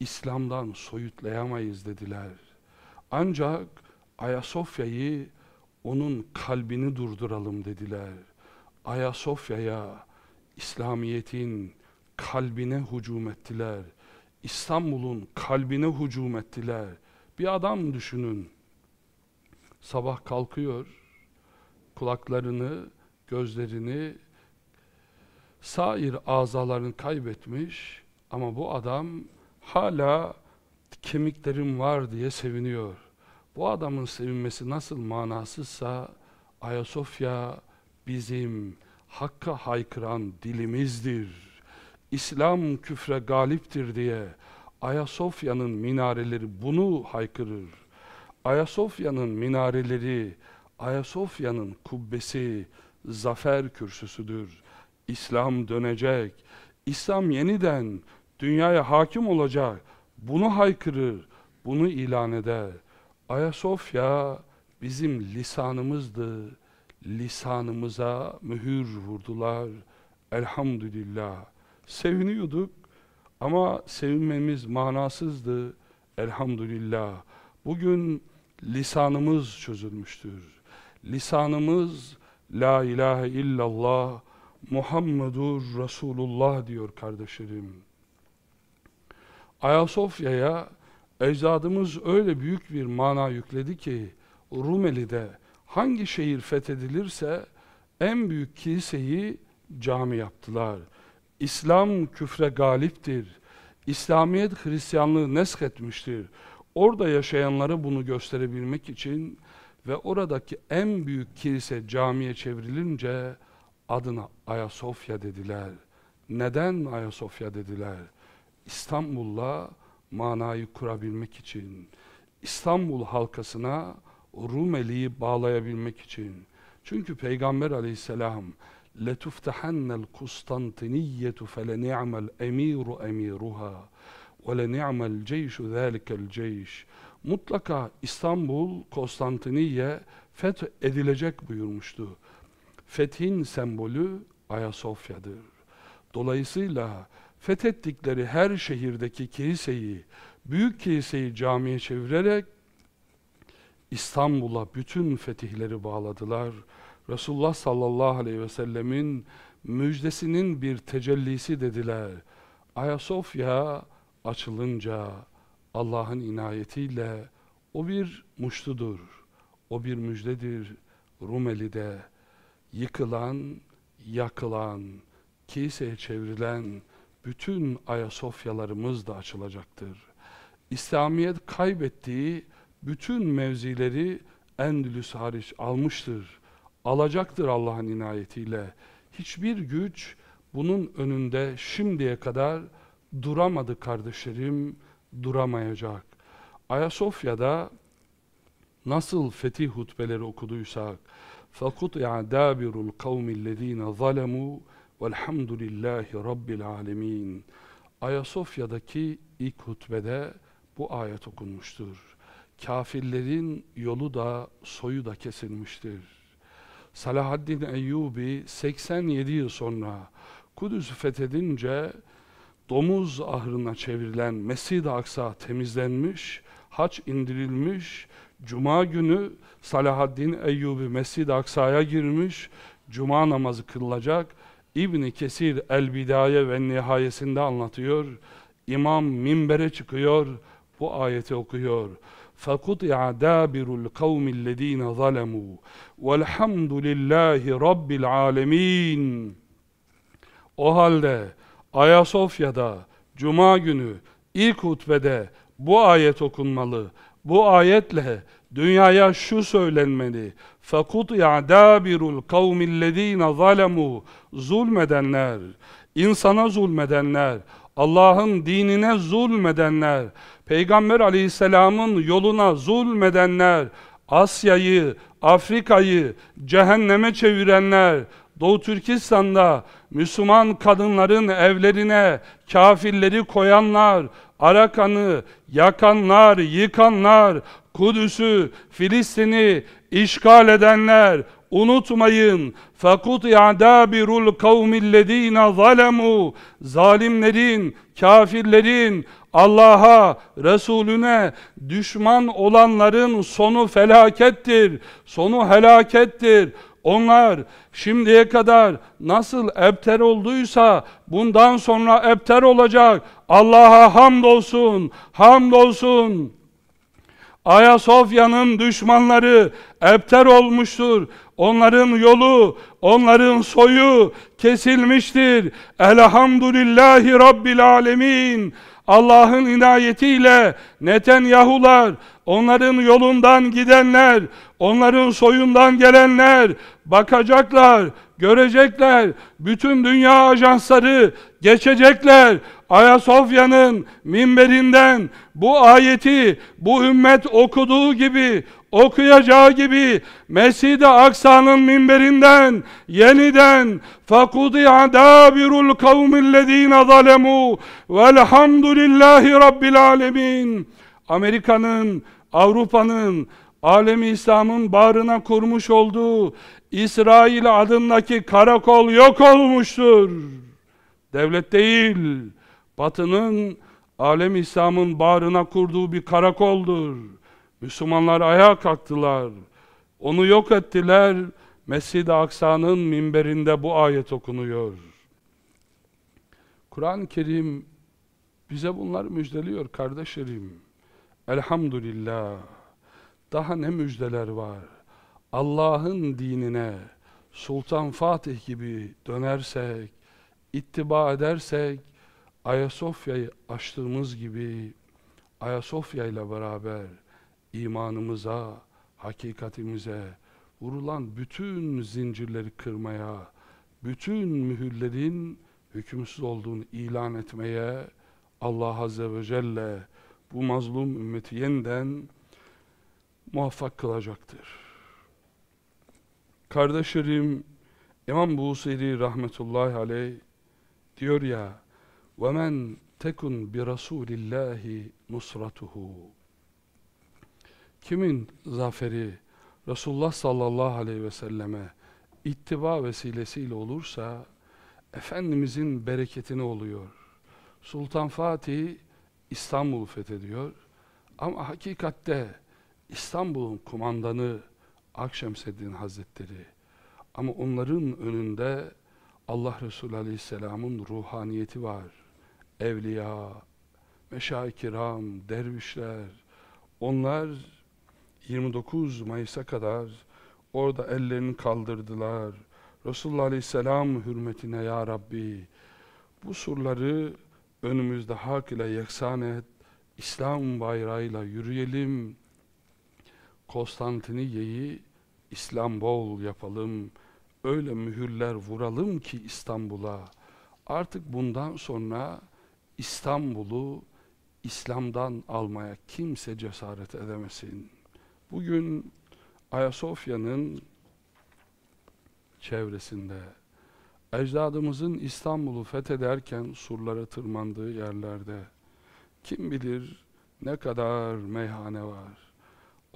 İslam'dan soyutlayamayız dediler. Ancak Ayasofya'yı onun kalbini durduralım dediler. Ayasofya'ya İslamiyet'in kalbine hücum ettiler. İstanbul'un kalbine hücum ettiler. Bir adam düşünün. Sabah kalkıyor, kulaklarını, gözlerini, sair azalarını kaybetmiş ama bu adam hala kemiklerim var diye seviniyor. Bu adamın sevinmesi nasıl manasızsa Ayasofya bizim Hakk'a haykıran dilimizdir. İslam küfre galiptir diye Ayasofya'nın minareleri bunu haykırır. Ayasofya'nın minareleri, Ayasofya'nın kubbesi zafer kürsüsüdür. İslam dönecek. İslam yeniden dünyaya hakim olacak. Bunu haykırır, bunu ilan eder. Ayasofya bizim lisanımızdı. Lisanımıza mühür vurdular. Elhamdülillah. Seviniyorduk ama sevinmemiz manasızdı. Elhamdülillah. Bugün lisanımız çözülmüştür. Lisanımız La ilahe illallah Muhammedur Resulullah diyor kardeşlerim. Ayasofya'ya ecdadımız öyle büyük bir mana yükledi ki Rumeli'de hangi şehir fethedilirse en büyük kiliseyi cami yaptılar. İslam küfre galiptir. İslamiyet Hristiyanlığı nesk etmiştir. Orada yaşayanlara bunu gösterebilmek için ve oradaki en büyük kilise camiye çevrilince adına Ayasofya dediler. Neden Ayasofya dediler? İstanbul'la manayı kurabilmek için, İstanbul halkasına Rumeli'yi bağlayabilmek için. Çünkü Peygamber aleyhisselam لَتُفْتَحَنَّ الْقُسْطَنْتِنِيَّةُ فَلَنِعْمَ الْاَمِيرُ اَمِيرُهَا وَلَنِعْمَ الْجَيْشُ ذَٰلِكَ الْجَيْشِ Mutlaka İstanbul, Konstantiniye feth edilecek buyurmuştu. Fethin sembolü Ayasofya'dır. Dolayısıyla fethettikleri her şehirdeki kiliseyi, büyük kiliseyi camiye çevirerek İstanbul'a bütün fetihleri bağladılar. Resulullah sallallahu aleyhi ve sellemin müjdesinin bir tecellisi dediler. Ayasofya açılınca Allah'ın inayetiyle o bir muştudur, o bir müjdedir. Rumeli'de yıkılan, yakılan, kiliseye çevrilen bütün Ayasofyalarımız da açılacaktır. İslamiyet kaybettiği bütün mevzileri Endülüs hariç almıştır. Alacaktır Allah'ın inayetiyle. Hiçbir güç bunun önünde şimdiye kadar duramadı kardeşlerim, duramayacak. Ayasofya'da nasıl fetih hutbeleri okuduysak فَقُطْعَ دَابِرُ الْقَوْمِ الَّذ۪ينَ ظَلَمُوا وَالْحَمْدُ لِلّٰهِ رَبِّ الْعَالَمِينَ Ayasofya'daki ilk hutbede bu ayet okunmuştur. Kafirlerin yolu da soyu da kesilmiştir. Salahaddin Eyyubi 87 yıl sonra Kudüs'ü fethedince domuz ahırına çevrilen Mescid-i Aksa temizlenmiş, haç indirilmiş, Cuma günü Salahaddin Eyyubi Mescid-i Aksa'ya girmiş, Cuma namazı kılacak. İbni Kesir El-Bidaye ve Nihayesinde anlatıyor. İmam minbere çıkıyor, bu ayeti okuyor. فَقُطِعَ دَابِرُ الْقَوْمِ الَّذ۪ينَ ظَلَمُوا وَالْحَمْدُ لِلّٰهِ رَبِّ الْعَالَمِينَ O halde Ayasofya'da Cuma günü ilk hutbede bu ayet okunmalı. Bu ayetle dünyaya şu söylenmeli. فَقُطْيَعْ دَابِرُ الْقَوْمِ الَّذ۪ينَ ظَلَمُوا Zulmedenler, insana zulmedenler, Allah'ın dinine zulmedenler, Peygamber aleyhisselamın yoluna zulmedenler, Asya'yı, Afrika'yı cehenneme çevirenler, Doğu Türkistan'da Müslüman kadınların evlerine kafirleri koyanlar, Arakan'ı yakanlar, yıkanlar, Kudüs'ü, Filistin'i işgal edenler, unutmayın fakut ya'dabirul kavmillezine zalemu zalimlerin, kafirlerin Allah'a, Resulüne düşman olanların sonu felakettir, sonu helakettir. Onlar şimdiye kadar nasıl ebter olduysa bundan sonra ebter olacak. Allah'a hamdolsun, hamdolsun. Ayasofya'nın düşmanları ebter olmuştur. Onların yolu, onların soyu kesilmiştir. Elhamdülillahi Rabbil Alemin. Allah'ın inayetiyle Netanyahular, onların yolundan gidenler, Onların soyundan gelenler bakacaklar, görecekler. Bütün dünya ajansları geçecekler. Ayasofya'nın minberinden bu ayeti bu ümmet okuduğu gibi okuyacağı gibi Mescid-i Aksa'nın minberinden yeniden fakudi adabirul kavmillezine zalemu velhamdülillahi rabbil alemin Amerika'nın Avrupa'nın alemi İslam'ın bağrına kurmuş olduğu İsrail adındaki karakol yok olmuştur. Devlet değil, Batı'nın alem İslam'ın bağrına kurduğu bir karakoldur. Müslümanlar ayağa kalktılar. Onu yok ettiler. Mescid-i Aksa'nın minberinde bu ayet okunuyor. Kur'an-ı Kerim bize bunları müjdeliyor kardeşlerim. Elhamdülillah. Daha ne müjdeler var. Allah'ın dinine Sultan Fatih gibi dönersek, ittiba edersek, Ayasofya'yı açtığımız gibi Ayasofya ile beraber imanımıza, hakikatimize vurulan bütün zincirleri kırmaya, bütün mühürlerin hükümsüz olduğunu ilan etmeye Allah Azze ve Celle bu mazlum ümmeti yeniden muvaffak kılacaktır. Kardeşlerim İmam Busiri rahmetullahi aleyh diyor ya وَمَنْ tekun bi Rasulillahi nusratuhu Kimin zaferi Resulullah sallallahu aleyhi ve selleme ittiba vesilesiyle olursa Efendimizin bereketini oluyor. Sultan Fatih İstanbul fethediyor. Ama hakikatte İstanbul'un kumandanı Akşemseddin Hazretleri. Ama onların önünde Allah Resulü Aleyhisselam'ın ruhaniyeti var. Evliya, meşayi kiram, dervişler. Onlar 29 Mayıs'a kadar orada ellerini kaldırdılar. Resulullah Aleyhisselam hürmetine ya Rabbi bu surları önümüzde hak ile yeksan et. İslam bayrağıyla yürüyelim. Konstantiniye'yi İslam bol yapalım. Öyle mühürler vuralım ki İstanbul'a. Artık bundan sonra İstanbul'u İslam'dan almaya kimse cesaret edemesin. Bugün Ayasofya'nın çevresinde ecdadımızın İstanbul'u fethederken surlara tırmandığı yerlerde kim bilir ne kadar meyhane var.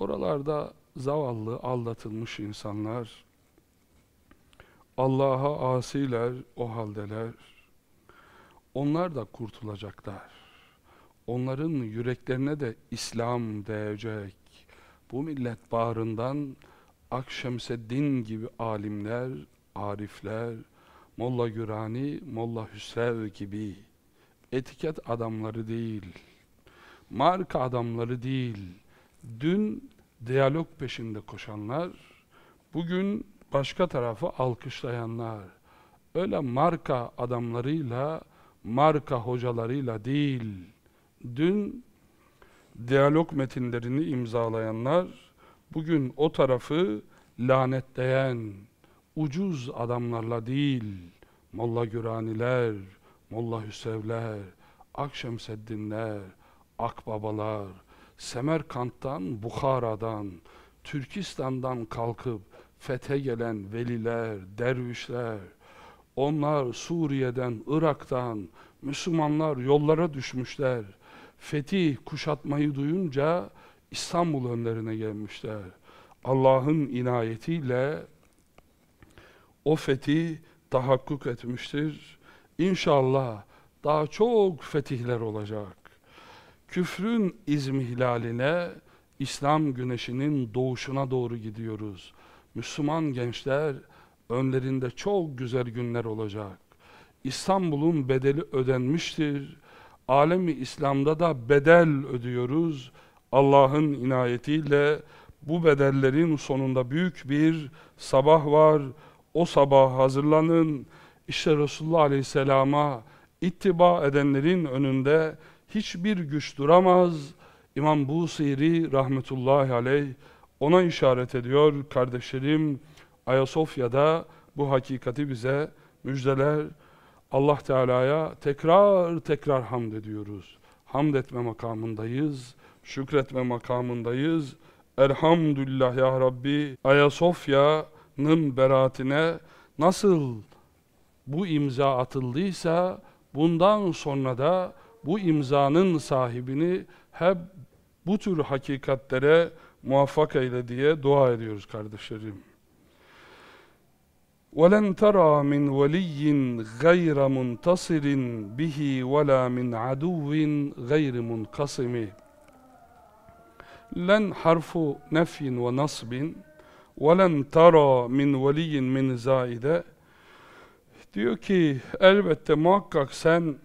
Oralarda zavallı, aldatılmış insanlar Allah'a asiler, o haldeler. Onlar da kurtulacaklar. Onların yüreklerine de İslam değecek. Bu millet bağrından Akşemseddin gibi alimler, arifler, Molla Gürani, Molla Hüsrev gibi etiket adamları değil, marka adamları değil, dün diyalog peşinde koşanlar, bugün başka tarafı alkışlayanlar, öyle marka adamlarıyla, marka hocalarıyla değil, dün diyalog metinlerini imzalayanlar, bugün o tarafı lanetleyen, ucuz adamlarla değil, Molla Güraniler, Molla Hüsevler, Akşemseddinler, Akbabalar, Semerkant'tan, Bukhara'dan, Türkistan'dan kalkıp fethe gelen veliler, dervişler, onlar Suriye'den, Irak'tan, Müslümanlar yollara düşmüşler. Fetih, kuşatmayı duyunca İstanbul önlerine gelmişler. Allah'ın inayetiyle o fetih tahakkuk etmiştir. İnşallah daha çok fetihler olacak. Küfrün izmihlaline, İslam güneşinin doğuşuna doğru gidiyoruz. Müslüman gençler önlerinde çok güzel günler olacak. İstanbul'un bedeli ödenmiştir. Alemi İslam'da da bedel ödüyoruz. Allah'ın inayetiyle bu bedellerin sonunda büyük bir sabah var. O sabah hazırlanın. İşte Resulullah Aleyhisselam'a ittiba edenlerin önünde hiçbir güç duramaz. İmam Busiri rahmetullahi aleyh ona işaret ediyor kardeşlerim Ayasofya'da bu hakikati bize müjdeler Allah Teala'ya tekrar tekrar hamd ediyoruz. Hamd etme makamındayız, şükretme makamındayız. Elhamdülillah ya Rabbi Ayasofya'nın beraatine nasıl bu imza atıldıysa bundan sonra da bu imzanın sahibini hep bu tür hakikatlere muvaffak eyle diye dua ediyoruz kardeşlerim. وَلَنْ تَرَى مِنْ وَلِيٍّ غَيْرَ مُنْتَصِرٍ بِهِ وَلَا مِنْ عَدُوٍ غَيْرِ مُنْقَصِمِ لَنْ حرف نفي ونصب وَلَنْ تَرَى مِنْ وَلِيٍّ مِنْ زَائِدَ Diyor ki elbette muhakkak sen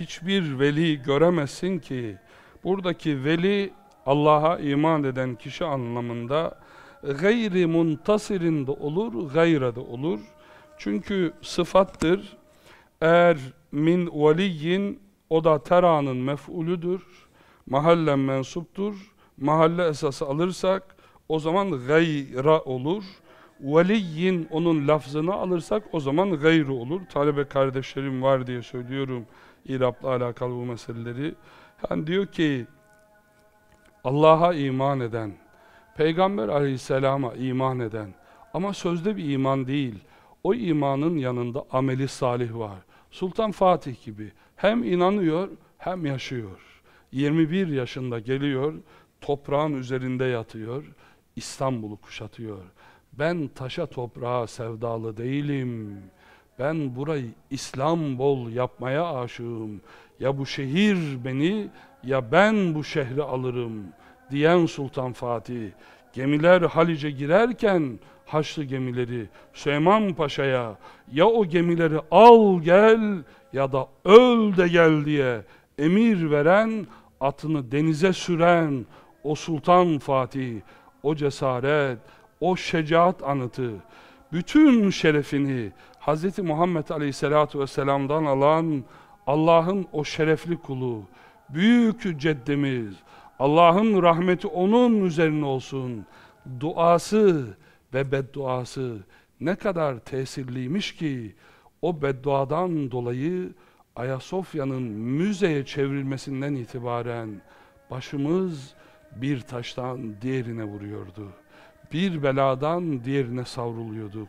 hiçbir veli göremezsin ki buradaki veli Allah'a iman eden kişi anlamında gayri muntasirin olur, gayra da olur. Çünkü sıfattır. Eğer min veliyin o da teranın mef'ulüdür. Mahallen mensuptur. Mahalle esası alırsak o zaman gayra olur. Veliyin onun lafzını alırsak o zaman gayru olur. Talebe kardeşlerim var diye söylüyorum İrab'la alakalı bu meseleleri. Yani diyor ki Allah'a iman eden, Peygamber aleyhisselama iman eden ama sözde bir iman değil, o imanın yanında ameli salih var. Sultan Fatih gibi hem inanıyor hem yaşıyor. 21 yaşında geliyor, toprağın üzerinde yatıyor, İstanbul'u kuşatıyor. Ben taşa toprağa sevdalı değilim. Ben burayı İslam bol yapmaya aşığım. Ya bu şehir beni ya ben bu şehri alırım diyen Sultan Fatih gemiler Halice girerken Haçlı gemileri Süleyman Paşa'ya ya o gemileri al gel ya da öl de gel diye emir veren atını denize süren o Sultan Fatih o cesaret o şecaat anıtı bütün şerefini Hz. Muhammed Aleyhisselatü Vesselam'dan alan Allah'ın o şerefli kulu büyük ceddimiz Allah'ın rahmeti onun üzerine olsun duası ve bedduası ne kadar tesirliymiş ki o bedduadan dolayı Ayasofya'nın müzeye çevrilmesinden itibaren başımız bir taştan diğerine vuruyordu. Bir beladan diğerine savruluyorduk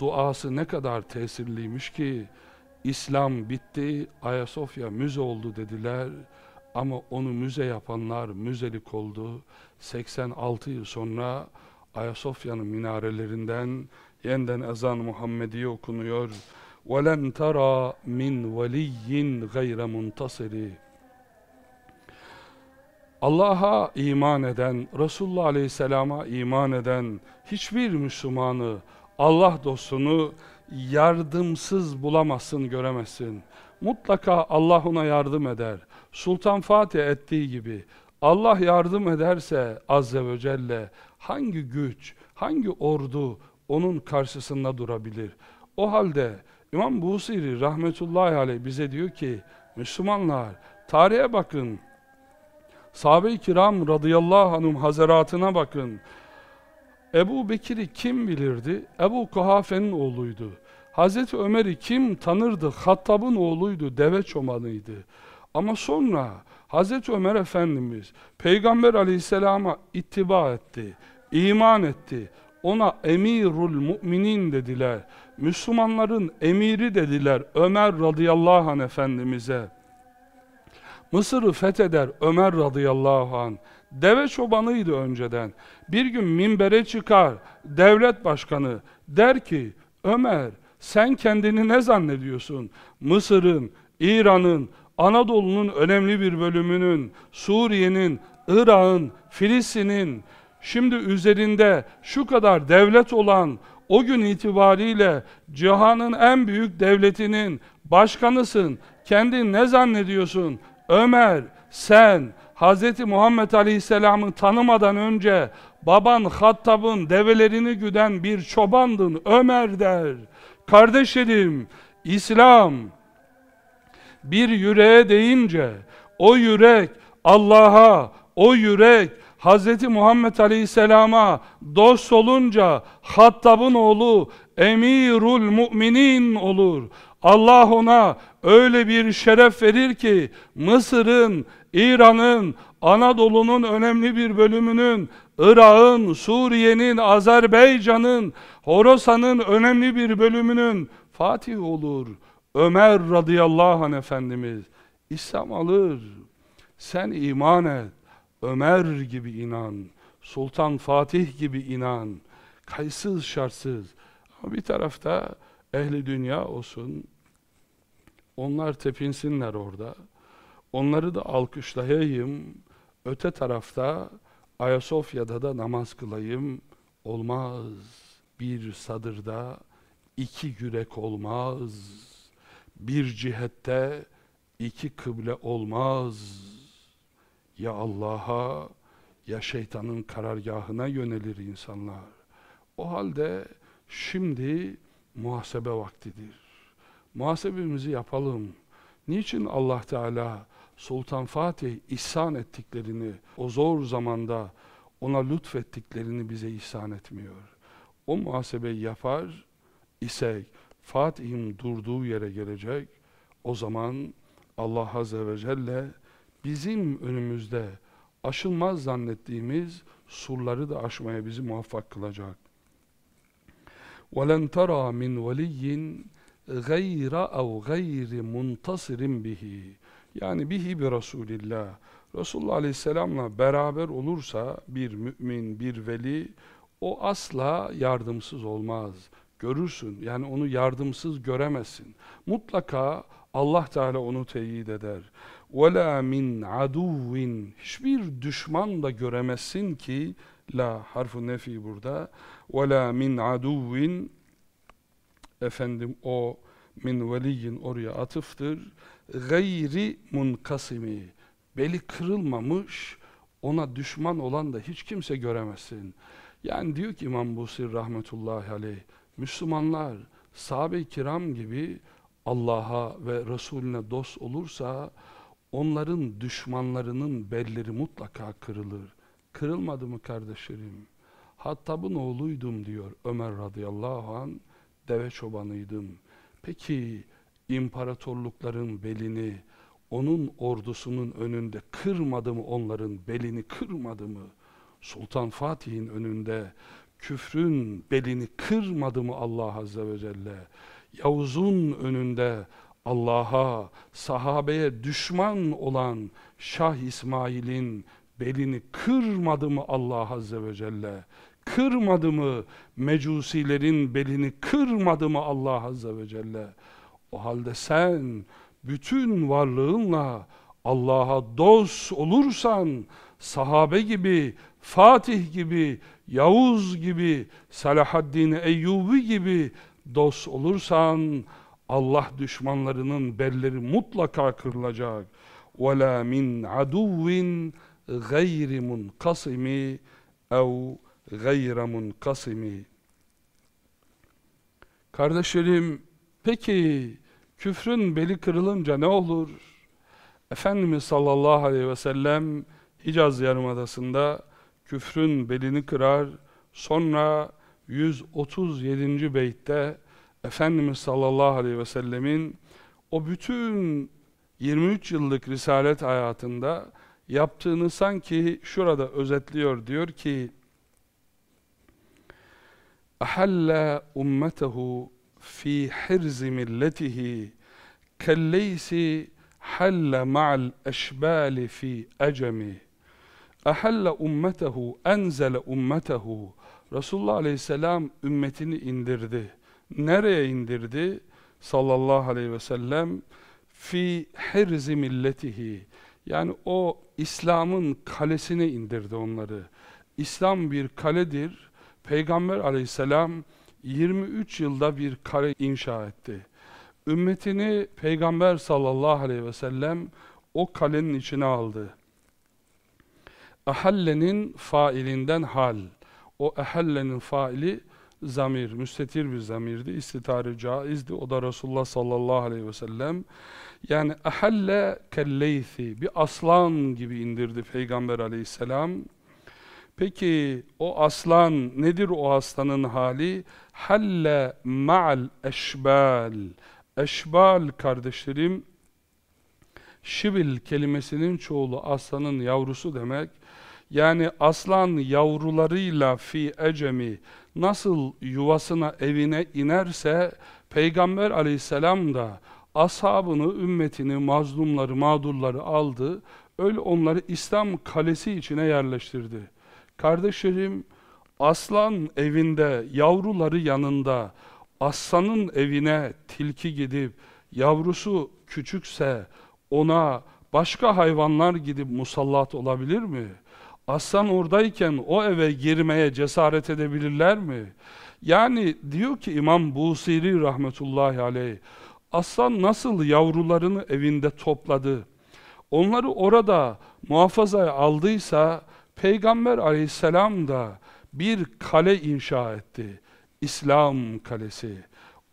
Duası ne kadar tesirliymiş ki İslam bitti, Ayasofya müze oldu dediler. Ama onu müze yapanlar müzelik oldu. 86 yıl sonra Ayasofya'nın minarelerinden yeniden ezan Muhammediye okunuyor. وَلَنْ تَرَى مِنْ وَلِيٍّ غَيْرَ مُنْتَصِرِ Allah'a iman eden, Resulullah Aleyhisselam'a iman eden hiçbir Müslümanı, Allah dostunu yardımsız bulamazsın, göremezsin. Mutlaka Allah ona yardım eder. Sultan Fatih ettiği gibi Allah yardım ederse Azze ve Celle hangi güç, hangi ordu onun karşısında durabilir? O halde İmam Busiri rahmetullahi aleyh bize diyor ki Müslümanlar Tarihe bakın. Sahabe-i kiram radıyallahu anhum hazaratına bakın. Ebu Bekir'i kim bilirdi? Ebu Kuhafe'nin oğluydu. Hazreti Ömer'i kim tanırdı? Hattab'ın oğluydu, deve çobanıydı. Ama sonra Hazreti Ömer Efendimiz Peygamber aleyhisselama ittiba etti, iman etti. Ona emirul müminin dediler. Müslümanların emiri dediler Ömer radıyallahu anh Efendimiz'e. Mısır'ı fetheder Ömer radıyallahu anh. Deve çobanıydı önceden. Bir gün minbere çıkar devlet başkanı der ki Ömer sen kendini ne zannediyorsun? Mısır'ın, İran'ın, Anadolu'nun önemli bir bölümünün, Suriye'nin, Irak'ın, Filistin'in şimdi üzerinde şu kadar devlet olan o gün itibariyle cihanın en büyük devletinin başkanısın. Kendini ne zannediyorsun? Ömer sen Hz. Muhammed Aleyhisselam'ı tanımadan önce baban Hattab'ın develerini güden bir çobandın Ömer der. Kardeşlerim İslam bir yüreğe deyince o yürek Allah'a, o yürek Hz. Muhammed Aleyhisselam'a dost olunca Hattab'ın oğlu Emirul Müminin olur. Allah ona öyle bir şeref verir ki Mısır'ın, İran'ın, Anadolu'nun önemli bir bölümünün, Irak'ın, Suriye'nin, Azerbaycan'ın, Horasan'ın önemli bir bölümünün Fatih olur. Ömer radıyallahu anh Efendimiz İslam alır. Sen iman et. Ömer gibi inan. Sultan Fatih gibi inan. Kaysız şartsız. Ama bir tarafta ehli dünya olsun. Onlar tepinsinler orada. Onları da alkışlayayım. Öte tarafta Ayasofya'da da namaz kılayım. Olmaz. Bir sadırda iki yürek olmaz. Bir cihette iki kıble olmaz. Ya Allah'a ya şeytanın karargahına yönelir insanlar. O halde şimdi muhasebe vaktidir. Muhasebemizi yapalım. Niçin Allah Teala Sultan Fatih ihsan ettiklerini, o zor zamanda ona lütfettiklerini bize ihsan etmiyor? O muhasebeyi yapar isek Fatih'in durduğu yere gelecek. O zaman Allah Azze ve Celle bizim önümüzde aşılmaz zannettiğimiz surları da aşmaya bizi muvaffak kılacak. وَلَنْ تَرَى مِنْ وَلِيٍّ غَيْرَ اَوْ غَيْرِ مُنْتَصِرٍ بِهِ Yani bihi bir Resulillah. Resulullah Aleyhisselam'la beraber olursa bir mümin, bir veli o asla yardımsız olmaz. Görürsün. Yani onu yardımsız göremezsin. Mutlaka Allah Teala onu teyit eder. وَلَا مِنْ عَدُوٍ Hiçbir düşman da göremezsin ki La harfu nefi burada. وَلَا مِنْ عَدُوٍ Efendim o min veliyin oraya atıftır. Gayri munkasimi. Beli kırılmamış, ona düşman olan da hiç kimse göremezsin. Yani diyor ki İmam Busir rahmetullahi aleyh, Müslümanlar sahabe-i kiram gibi Allah'a ve Resulüne dost olursa onların düşmanlarının belleri mutlaka kırılır. Kırılmadı mı kardeşlerim? Hattab'ın oğluydum diyor Ömer radıyallahu an deve çobanıydım. Peki imparatorlukların belini onun ordusunun önünde kırmadı mı onların belini kırmadı mı? Sultan Fatih'in önünde küfrün belini kırmadı mı Allah Azze ve Celle? Yavuz'un önünde Allah'a, sahabeye düşman olan Şah İsmail'in belini kırmadı mı Allah Azze ve Celle? Kırmadı mı mecusilerin belini kırmadı mı Allah Azze ve Celle? O halde sen bütün varlığınla Allah'a dost olursan sahabe gibi, Fatih gibi, Yavuz gibi, Salahaddin Eyyubi gibi dost olursan Allah düşmanlarının belleri mutlaka kırılacak. وَلَا مِنْ عَدُوٍ غَيْرِ مُنْقَصِمِ اَوْ غَيْرَ مُنْقَصِمِ Kardeşlerim, peki küfrün beli kırılınca ne olur? Efendimiz sallallahu aleyhi ve sellem Hicaz Yarımadası'nda küfrün belini kırar, sonra 137. beytte Efendimiz sallallahu aleyhi ve sellemin o bütün 23 yıllık risalet hayatında yaptığını sanki şurada özetliyor. Diyor ki أحل أمته في حرز ملته كالليس حل مع الأشبال في أجمه أحل أمته أنزل أمته Resulullah Aleyhisselam ümmetini indirdi. Nereye indirdi? Sallallahu aleyhi ve sellem fi hirzi milletihi yani o İslam'ın kalesine indirdi onları. İslam bir kaledir. Peygamber aleyhisselam 23 yılda bir kale inşa etti. Ümmetini Peygamber sallallahu aleyhi ve sellem o kalenin içine aldı. Ahallenin failinden hal. O ehallenin faili zamir, müstetir bir zamirdi. İstitarı caizdi. O da Resulullah sallallahu aleyhi ve sellem. Yani ahalle kelleythi, bir aslan gibi indirdi Peygamber aleyhisselam. Peki o aslan nedir o aslanın hali? Halle ma'al eşbal. Eşbal kardeşlerim, şibil kelimesinin çoğulu aslanın yavrusu demek. Yani aslan yavrularıyla fi ecemi nasıl yuvasına evine inerse Peygamber aleyhisselam da ashabını, ümmetini, mazlumları, mağdurları aldı. Öyle onları İslam kalesi içine yerleştirdi. Kardeşlerim, aslan evinde, yavruları yanında, aslanın evine tilki gidip, yavrusu küçükse ona başka hayvanlar gidip musallat olabilir mi? Aslan oradayken o eve girmeye cesaret edebilirler mi? Yani diyor ki İmam Busiri rahmetullahi aleyh, aslan nasıl yavrularını evinde topladı, onları orada muhafazaya aldıysa, Peygamber aleyhisselam da bir kale inşa etti. İslam kalesi.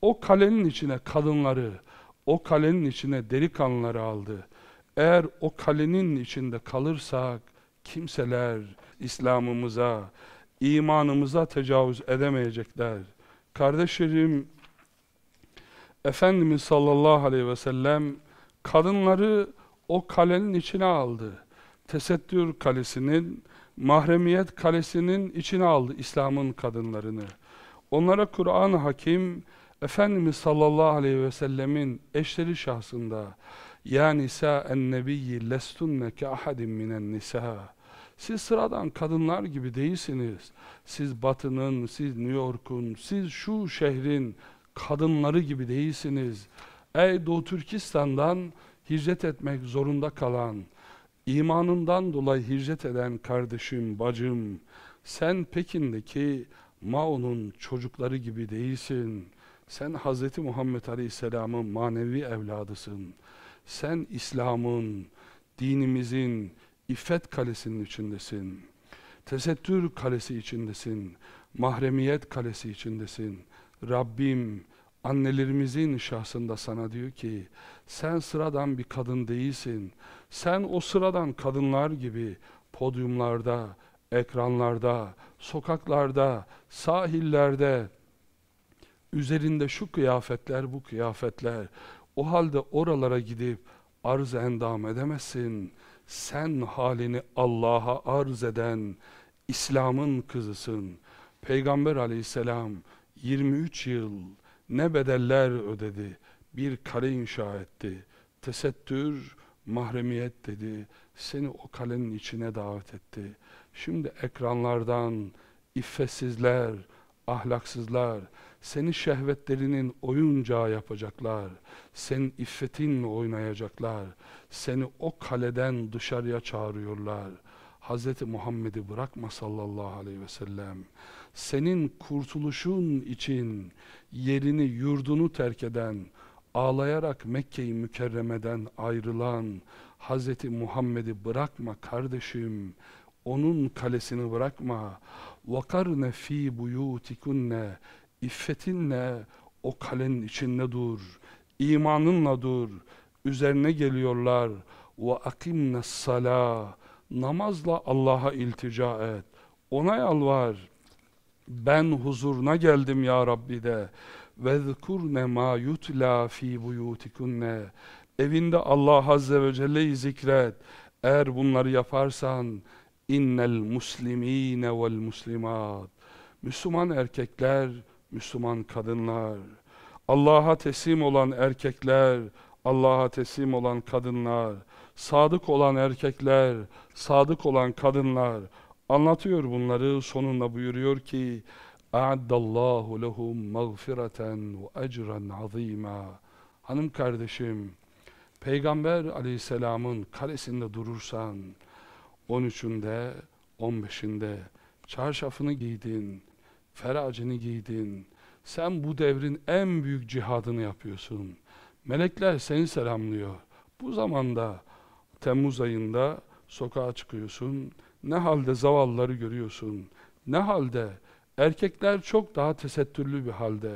O kalenin içine kadınları, o kalenin içine delikanlıları aldı. Eğer o kalenin içinde kalırsak, kimseler İslam'ımıza, imanımıza tecavüz edemeyecekler. Kardeşlerim, Efendimiz sallallahu aleyhi ve sellem kadınları o kalenin içine aldı. Tesettür kalesinin mahremiyet kalesinin içine aldı İslam'ın kadınlarını. Onlara Kur'an-ı Hakim Efendimiz sallallahu aleyhi ve sellemin eşleri şahsında Ya nisa'en nebiyyi lestunne ke minen nisa Siz sıradan kadınlar gibi değilsiniz. Siz batının, siz New York'un, siz şu şehrin kadınları gibi değilsiniz. Ey Doğu Türkistan'dan hicret etmek zorunda kalan, İmanından dolayı hicret eden kardeşim, bacım, sen Pekin'deki Mao'nun çocukları gibi değilsin. Sen Hz. Muhammed Aleyhisselam'ın manevi evladısın. Sen İslam'ın, dinimizin iffet kalesinin içindesin. Tesettür kalesi içindesin. Mahremiyet kalesi içindesin. Rabbim annelerimizin şahsında sana diyor ki sen sıradan bir kadın değilsin. Sen o sıradan kadınlar gibi podyumlarda, ekranlarda, sokaklarda, sahillerde, üzerinde şu kıyafetler, bu kıyafetler, o halde oralara gidip arz endam edemezsin. Sen halini Allah'a arz eden İslam'ın kızısın. Peygamber aleyhisselam 23 yıl ne bedeller ödedi. Bir kale inşa etti. Tesettür, mahremiyet dedi. Seni o kalenin içine davet etti. Şimdi ekranlardan iffetsizler, ahlaksızlar, seni şehvetlerinin oyuncağı yapacaklar. Senin iffetinle oynayacaklar. Seni o kaleden dışarıya çağırıyorlar. Hz. Muhammed'i bırakma sallallahu aleyhi ve sellem. Senin kurtuluşun için yerini, yurdunu terk eden, ağlayarak Mekke-i Mükerreme'den ayrılan Hz. Muhammed'i bırakma kardeşim. Onun kalesini bırakma. وَقَرْنَ ف۪ي بُيُوتِكُنَّ İffetinle o kalenin içinde dur. İmanınla dur. Üzerine geliyorlar. ve akimnes sala namazla Allah'a iltica et. Ona yalvar. Ben huzuruna geldim ya Rabbi de. Vezkurne ma yutla fi buyutikunne. Evinde Allah Azze ve Celle'yi zikret. Eğer bunları yaparsan innel muslimine vel muslimat. Müslüman erkekler, Müslüman kadınlar, Allah'a teslim olan erkekler, Allah'a teslim olan kadınlar, sadık olan erkekler, sadık olan kadınlar anlatıyor bunları sonunda buyuruyor ki A'addallahu lehum mağfireten ve ecran azîmâ Hanım kardeşim Peygamber aleyhisselamın kalesinde durursan 13'ünde 15'inde çarşafını giydin feracını giydin sen bu devrin en büyük cihadını yapıyorsun melekler seni selamlıyor bu zamanda Temmuz ayında sokağa çıkıyorsun. Ne halde zavallıları görüyorsun. Ne halde erkekler çok daha tesettürlü bir halde.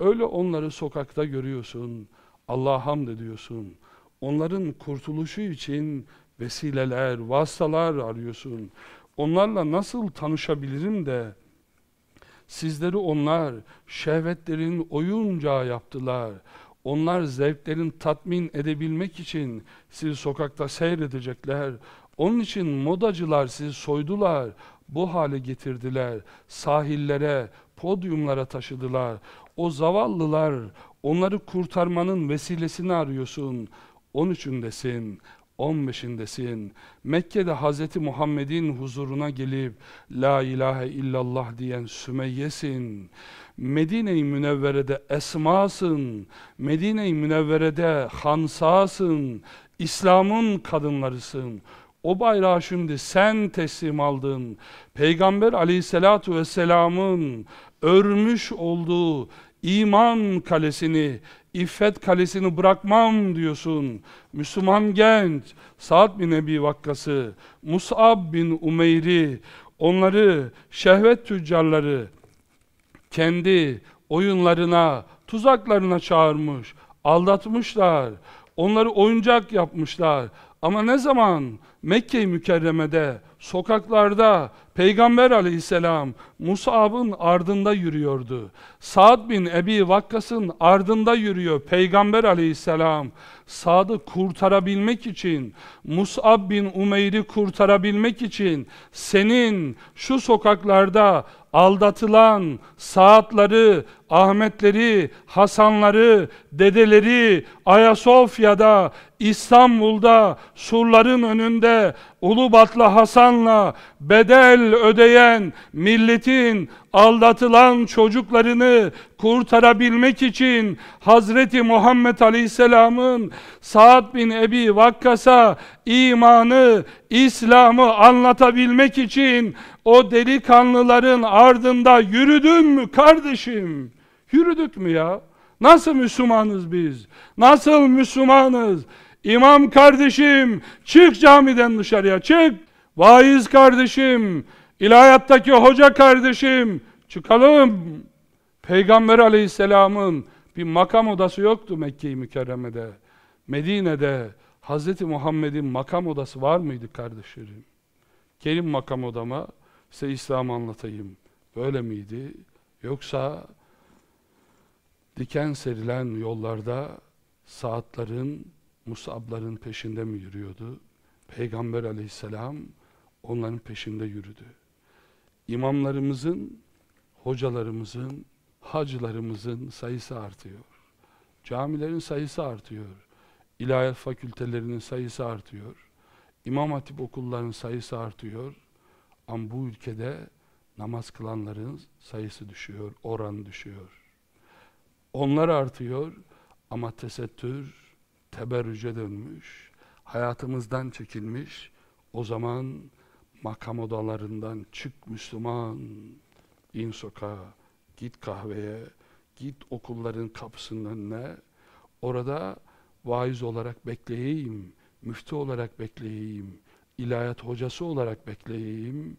Öyle onları sokakta görüyorsun. Allah'a hamd ediyorsun. Onların kurtuluşu için vesileler, vasıtalar arıyorsun. Onlarla nasıl tanışabilirim de sizleri onlar şehvetlerin oyuncağı yaptılar. Onlar zevklerin tatmin edebilmek için sizi sokakta seyredecekler. Onun için modacılar sizi soydular, bu hale getirdiler. Sahillere, podyumlara taşıdılar. O zavallılar, onları kurtarmanın vesilesini arıyorsun. 13'ündesin, 15'indesin. Mekke'de Hz. Muhammed'in huzuruna gelip La ilahe illallah diyen Sümeyye'sin. Medine-i Münevvere'de Esma'sın, Medine-i Münevvere'de Hansa'sın, İslam'ın kadınlarısın. O bayrağı şimdi sen teslim aldın. Peygamber aleyhissalatu vesselamın örmüş olduğu iman kalesini, iffet kalesini bırakmam diyorsun. Müslüman genç, Sa'd bin Ebi Vakkas'ı, Mus'ab bin Umeyr'i, onları, şehvet tüccarları, kendi oyunlarına, tuzaklarına çağırmış, aldatmışlar, onları oyuncak yapmışlar. Ama ne zaman Mekke-i Mükerreme'de, sokaklarda Peygamber aleyhisselam Musab'ın ardında yürüyordu. Sa'd bin Ebi Vakkas'ın ardında yürüyor Peygamber aleyhisselam. Sa'd'ı kurtarabilmek için, Mus'ab bin Umeyr'i kurtarabilmek için senin şu sokaklarda aldatılan saatleri, Ahmetleri, Hasanları, dedeleri Ayasofya'da, İstanbul'da, surların önünde Ulubatlı Hasan'la bedel ödeyen milletin aldatılan çocuklarını kurtarabilmek için Hazreti Muhammed Aleyhisselam'ın Sa'd bin Ebi Vakkas'a imanı, İslam'ı anlatabilmek için o delikanlıların ardında yürüdün mü kardeşim? Yürüdük mü ya? Nasıl Müslümanız biz? Nasıl Müslümanız? İmam kardeşim çık camiden dışarıya çık. Vaiz kardeşim, ilahiyattaki hoca kardeşim çıkalım. Peygamber aleyhisselamın bir makam odası yoktu Mekke-i Mükerreme'de. Medine'de Hz. Muhammed'in makam odası var mıydı kardeşlerim? Gelin makam odama size İslam'ı anlatayım. Böyle miydi? Yoksa diken serilen yollarda saatlerin, musabların peşinde mi yürüyordu? Peygamber aleyhisselam onların peşinde yürüdü. İmamlarımızın, hocalarımızın, hacılarımızın sayısı artıyor. Camilerin sayısı artıyor. İlahiyat fakültelerinin sayısı artıyor. İmam hatip okullarının sayısı artıyor. Ama bu ülkede namaz kılanların sayısı düşüyor, oran düşüyor. Onlar artıyor ama tesettür teberrüce dönmüş, hayatımızdan çekilmiş. O zaman makam odalarından çık Müslüman, in sokağa, git kahveye, git okulların kapısının önüne. Orada vaiz olarak bekleyeyim, müftü olarak bekleyeyim, ilahiyat hocası olarak bekleyeyim,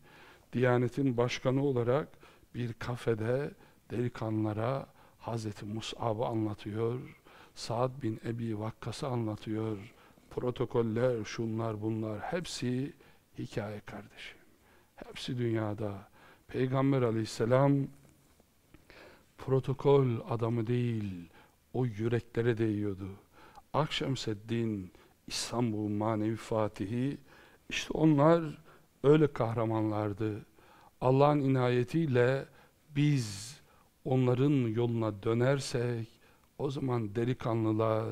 Diyanetin başkanı olarak bir kafede delikanlılara Hazreti Mus'ab'ı anlatıyor, Sa'd bin Ebi Vakkas'ı anlatıyor, protokoller, şunlar bunlar hepsi hikaye kardeşim. Hepsi dünyada. Peygamber aleyhisselam protokol adamı değil, o yüreklere değiyordu. Akşemseddin, İstanbul manevi fatihi, işte onlar öyle kahramanlardı. Allah'ın inayetiyle biz onların yoluna dönersek, o zaman delikanlılar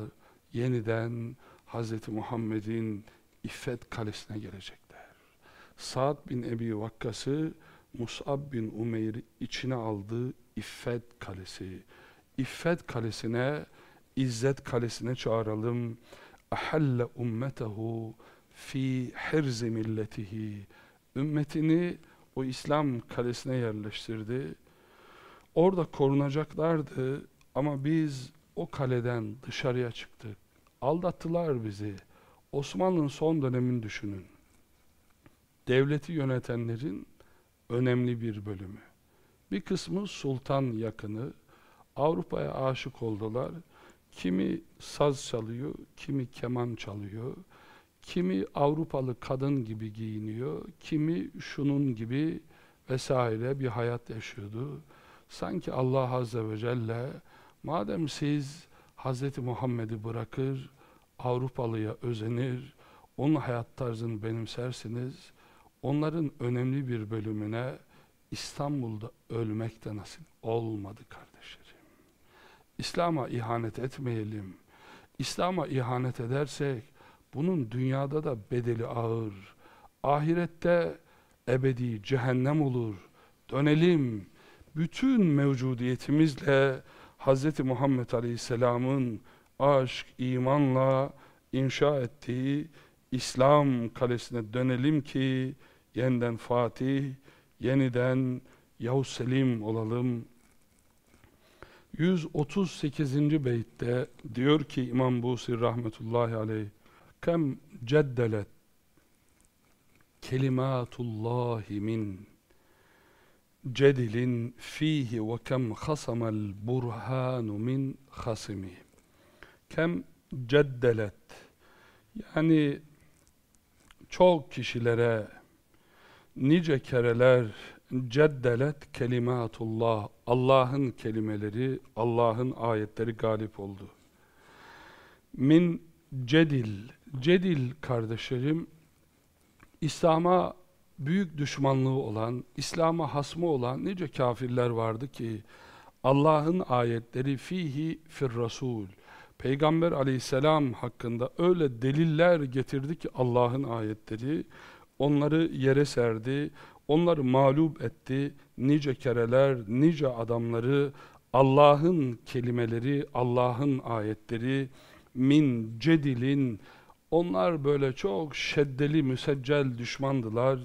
yeniden Hz. Muhammed'in İffet Kalesi'ne gelecekler. Sa'd bin Ebi Vakkas'ı Mus'ab bin Umeyr içine aldı İffet Kalesi. İffet Kalesi'ne, İzzet Kalesi'ne çağıralım. Ahalle ummetehu fi hirzi milletihi. Ümmetini o İslam kalesine yerleştirdi. Orada korunacaklardı ama biz o kaleden dışarıya çıktık. Aldattılar bizi. Osmanlı'nın son dönemini düşünün. Devleti yönetenlerin önemli bir bölümü. Bir kısmı sultan yakını, Avrupa'ya aşık oldular. Kimi saz çalıyor, kimi keman çalıyor, kimi Avrupalı kadın gibi giyiniyor, kimi şunun gibi vesaire bir hayat yaşıyordu. Sanki Allah Azze ve Celle madem siz Hz. Muhammed'i bırakır, Avrupalıya özenir, onun hayat tarzını benimsersiniz, onların önemli bir bölümüne İstanbul'da ölmek de nasip olmadı kardeşlerim. İslam'a ihanet etmeyelim. İslam'a ihanet edersek bunun dünyada da bedeli ağır. Ahirette ebedi cehennem olur. Dönelim. Bütün mevcudiyetimizle Hz. Muhammed Aleyhisselam'ın aşk, imanla inşa ettiği İslam kalesine dönelim ki yeniden Fatih, yeniden Yavuz Selim olalım. 138. beytte diyor ki İmam Busir rahmetullahi aleyh kem ceddelet kelimatullahi min cedilin fihi ve kem hasamel burhanu min hasimi kem ceddelet yani çok kişilere nice kereler ceddelet kelimatullah. Allah'ın kelimeleri Allah'ın ayetleri galip oldu. Min cedil cedil kardeşlerim İslam'a büyük düşmanlığı olan, İslam'a hasmı olan nice kafirler vardı ki Allah'ın ayetleri fihi fir rasul Peygamber aleyhisselam hakkında öyle deliller getirdi ki Allah'ın ayetleri onları yere serdi, onları mağlup etti, nice kereler, nice adamları Allah'ın kelimeleri, Allah'ın ayetleri min cedilin onlar böyle çok şeddeli, müseccel düşmandılar.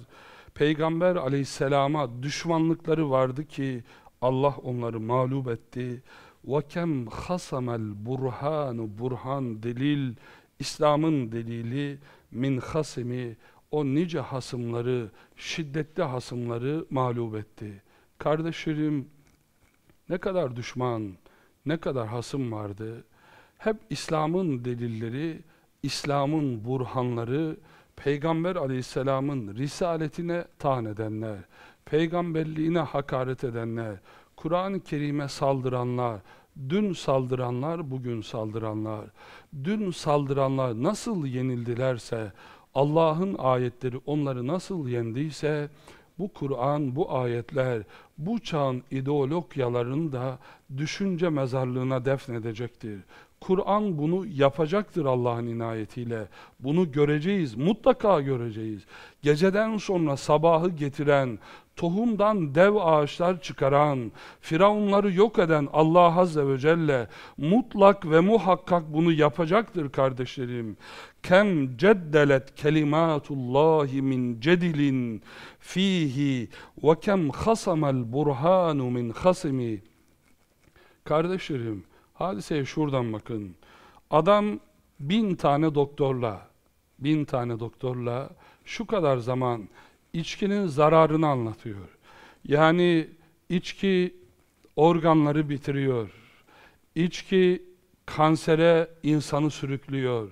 Peygamber aleyhisselama düşmanlıkları vardı ki Allah onları mağlup etti. وَكَمْ خَصَمَ الْبُرْهَانُ Burhan delil, İslam'ın delili min hasimi o nice hasımları, şiddetli hasımları mağlup etti. Kardeşlerim ne kadar düşman, ne kadar hasım vardı. Hep İslam'ın delilleri, İslam'ın burhanları, Peygamber aleyhisselamın risaletine taan edenler, peygamberliğine hakaret edenler, Kur'an-ı Kerim'e saldıranlar, dün saldıranlar, bugün saldıranlar, dün saldıranlar nasıl yenildilerse, Allah'ın ayetleri onları nasıl yendiyse, bu Kur'an, bu ayetler, bu çağın ideologyalarını da düşünce mezarlığına defnedecektir. Kur'an bunu yapacaktır Allah'ın inayetiyle. Bunu göreceğiz, mutlaka göreceğiz. Geceden sonra sabahı getiren, tohumdan dev ağaçlar çıkaran, firavunları yok eden Allah Azze ve Celle mutlak ve muhakkak bunu yapacaktır kardeşlerim. Kem ceddelet kelimatullahi min cedilin fihi ve kem hasamel burhanu min hasimi. Kardeşlerim, hadiseye şuradan bakın. Adam bin tane doktorla, bin tane doktorla şu kadar zaman içkinin zararını anlatıyor. Yani içki organları bitiriyor. İçki kansere insanı sürüklüyor.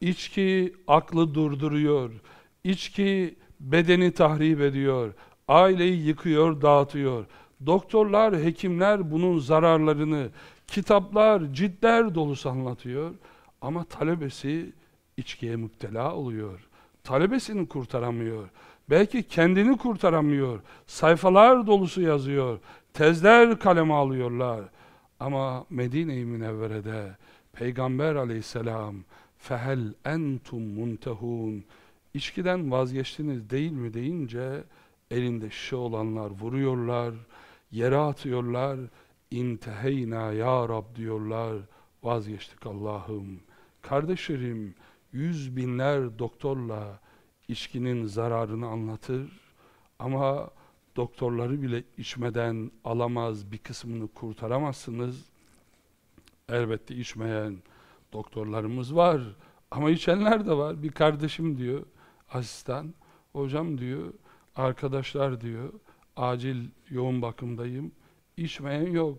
İçki aklı durduruyor. İçki bedeni tahrip ediyor. Aileyi yıkıyor, dağıtıyor. Doktorlar, hekimler bunun zararlarını, kitaplar, ciltler dolusu anlatıyor. Ama talebesi içkiye müptela oluyor. Talebesini kurtaramıyor. Belki kendini kurtaramıyor. Sayfalar dolusu yazıyor. Tezler kaleme alıyorlar. Ama Medine-i Münevvere'de Peygamber aleyhisselam fehel entum muntehun içkiden vazgeçtiniz değil mi deyince elinde şişe olanlar vuruyorlar, yere atıyorlar, inteheyna ya Rab diyorlar, vazgeçtik Allah'ım. Kardeşlerim, yüz binler doktorla içkinin zararını anlatır ama doktorları bile içmeden alamaz bir kısmını kurtaramazsınız. Elbette içmeyen doktorlarımız var ama içenler de var. Bir kardeşim diyor, asistan, hocam diyor, arkadaşlar diyor, acil yoğun bakımdayım, içmeyen yok.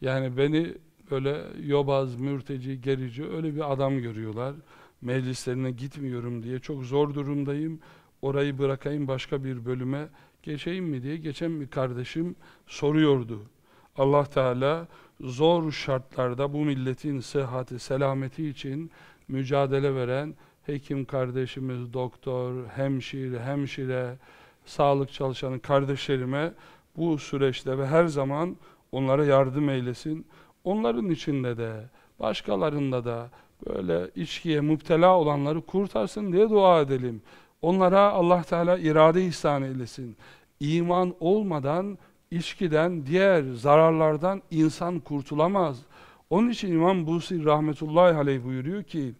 Yani beni böyle yobaz, mürteci, gerici öyle bir adam görüyorlar. Meclislerine gitmiyorum diye çok zor durumdayım. Orayı bırakayım başka bir bölüme geçeyim mi diye geçen bir kardeşim soruyordu. Allah Teala zor şartlarda bu milletin sıhhati, selameti için mücadele veren hekim kardeşimiz, doktor, hemşire, hemşire, sağlık çalışanı kardeşlerime bu süreçte ve her zaman onlara yardım eylesin. Onların içinde de, başkalarında da böyle içkiye müptela olanları kurtarsın diye dua edelim. Onlara Allah Teala irade ihsan eylesin. İman olmadan içkiden, diğer zararlardan insan kurtulamaz. Onun için İmam Busir rahmetullahi aleyh buyuruyor ki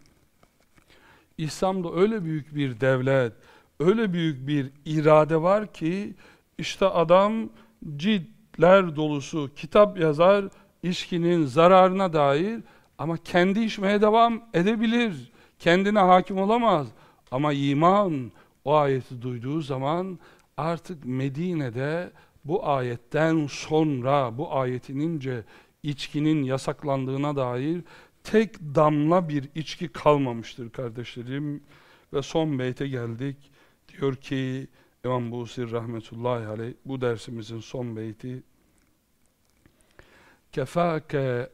İslam'da öyle büyük bir devlet, öyle büyük bir irade var ki işte adam ciltler dolusu kitap yazar içkinin zararına dair ama kendi içmeye devam edebilir. Kendine hakim olamaz. Ama iman o ayeti duyduğu zaman artık Medine'de bu ayetten sonra bu ayetin ince içkinin yasaklandığına dair tek damla bir içki kalmamıştır kardeşlerim. Ve son beyte geldik. Diyor ki İmam Busir rahmetullahi aleyh bu dersimizin son beyti kefâke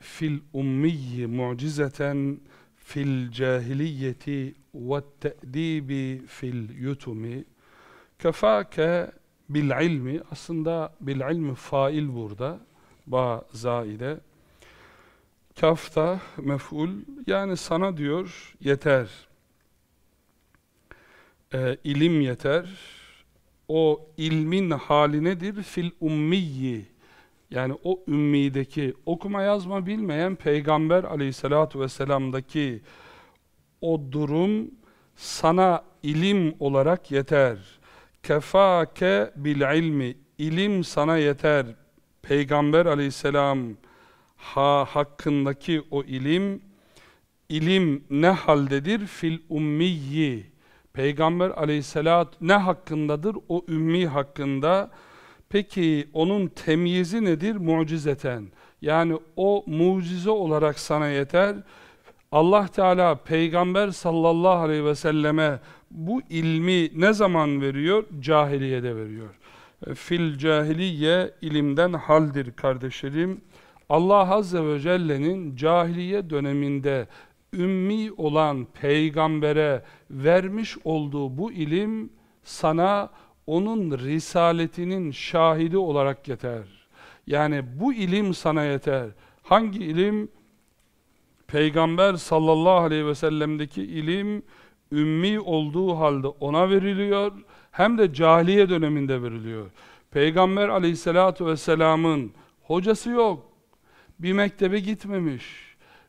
fil ummiyi mucizeten fil cahiliyeti ve te'dibi fil yutumi. Kefâke bil ilmi aslında bil ilmi fail burada ba zaide kafta mef'ul yani sana diyor yeter. E, ilim yeter. O ilmin hali nedir? Fil ummiyi yani o ümmideki okuma yazma bilmeyen peygamber aleyhissalatu vesselam'daki o durum sana ilim olarak yeter. Kefake bil ilmi ilim sana yeter. Peygamber aleyhisselam ha hakkındaki o ilim ilim ne haldedir fil ummiyi Peygamber aleyhisselat ne hakkındadır o ümmi hakkında Peki onun temyizi nedir? Mucizeten. Yani o mucize olarak sana yeter. Allah Teala peygamber sallallahu aleyhi ve selleme bu ilmi ne zaman veriyor? Cahiliyede veriyor. Fil cahiliye ilimden haldir kardeşlerim. Allah Azze ve Celle'nin cahiliye döneminde ümmi olan peygambere vermiş olduğu bu ilim sana onun risaletinin şahidi olarak yeter. Yani bu ilim sana yeter. Hangi ilim? Peygamber sallallahu aleyhi ve sellem'deki ilim ümmi olduğu halde ona veriliyor. Hem de cahiliye döneminde veriliyor. Peygamber aleyhissalatu vesselamın hocası yok. Bir mektebe gitmemiş.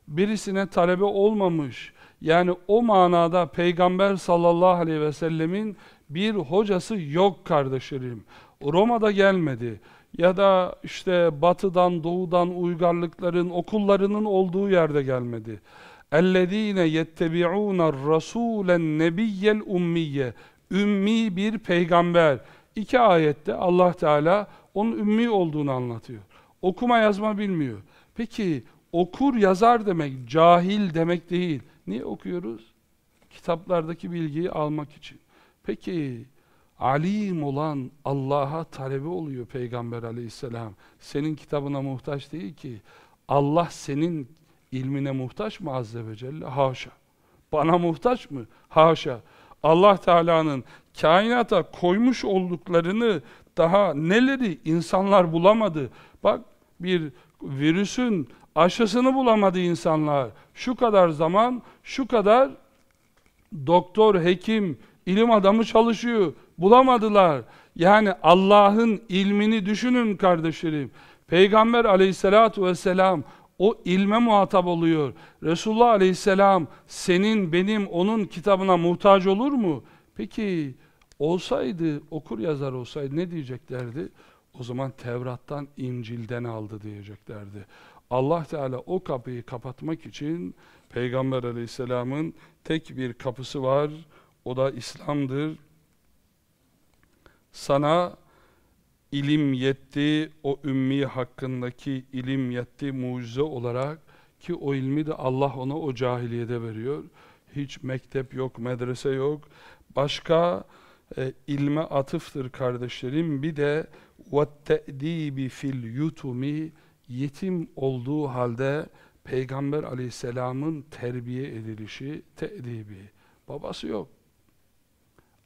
Birisine talebe olmamış. Yani o manada Peygamber sallallahu aleyhi ve sellemin bir hocası yok kardeşlerim. Roma'da gelmedi ya da işte batıdan doğudan uygarlıkların okullarının olduğu yerde gelmedi. اَلَّذ۪ينَ يَتَّبِعُونَ الرَّسُولَ النَّبِيَّ الْاُمِّيَّ Ümmi bir peygamber. İki ayette Allah Teala onun ümmi olduğunu anlatıyor. Okuma yazma bilmiyor. Peki Okur yazar demek, cahil demek değil. Niye okuyoruz? Kitaplardaki bilgiyi almak için. Peki, alim olan Allah'a talebi oluyor Peygamber aleyhisselam. Senin kitabına muhtaç değil ki. Allah senin ilmine muhtaç mı Azze ve Celle? Haşa. Bana muhtaç mı? Haşa. Allah Teala'nın kainata koymuş olduklarını daha neleri insanlar bulamadı. Bak bir virüsün aşısını bulamadı insanlar. Şu kadar zaman, şu kadar doktor, hekim, ilim adamı çalışıyor. Bulamadılar. Yani Allah'ın ilmini düşünün kardeşlerim. Peygamber aleyhissalatu vesselam o ilme muhatap oluyor. Resulullah aleyhisselam senin, benim, onun kitabına muhtaç olur mu? Peki olsaydı, okur yazar olsaydı ne diyeceklerdi? O zaman Tevrat'tan, İncil'den aldı diyeceklerdi. Allah Teala o kapıyı kapatmak için Peygamber aleyhisselamın tek bir kapısı var O da İslam'dır. Sana ilim yetti, o ümmi hakkındaki ilim yetti mucize olarak ki o ilmi de Allah ona o cahiliyede veriyor. Hiç mektep yok, medrese yok. Başka e, ilme atıftır kardeşlerim. Bir de وَالتَّأْد۪يبِ fil yutumi yetim olduğu halde Peygamber aleyhisselamın terbiye edilişi, te'dibi. Babası yok.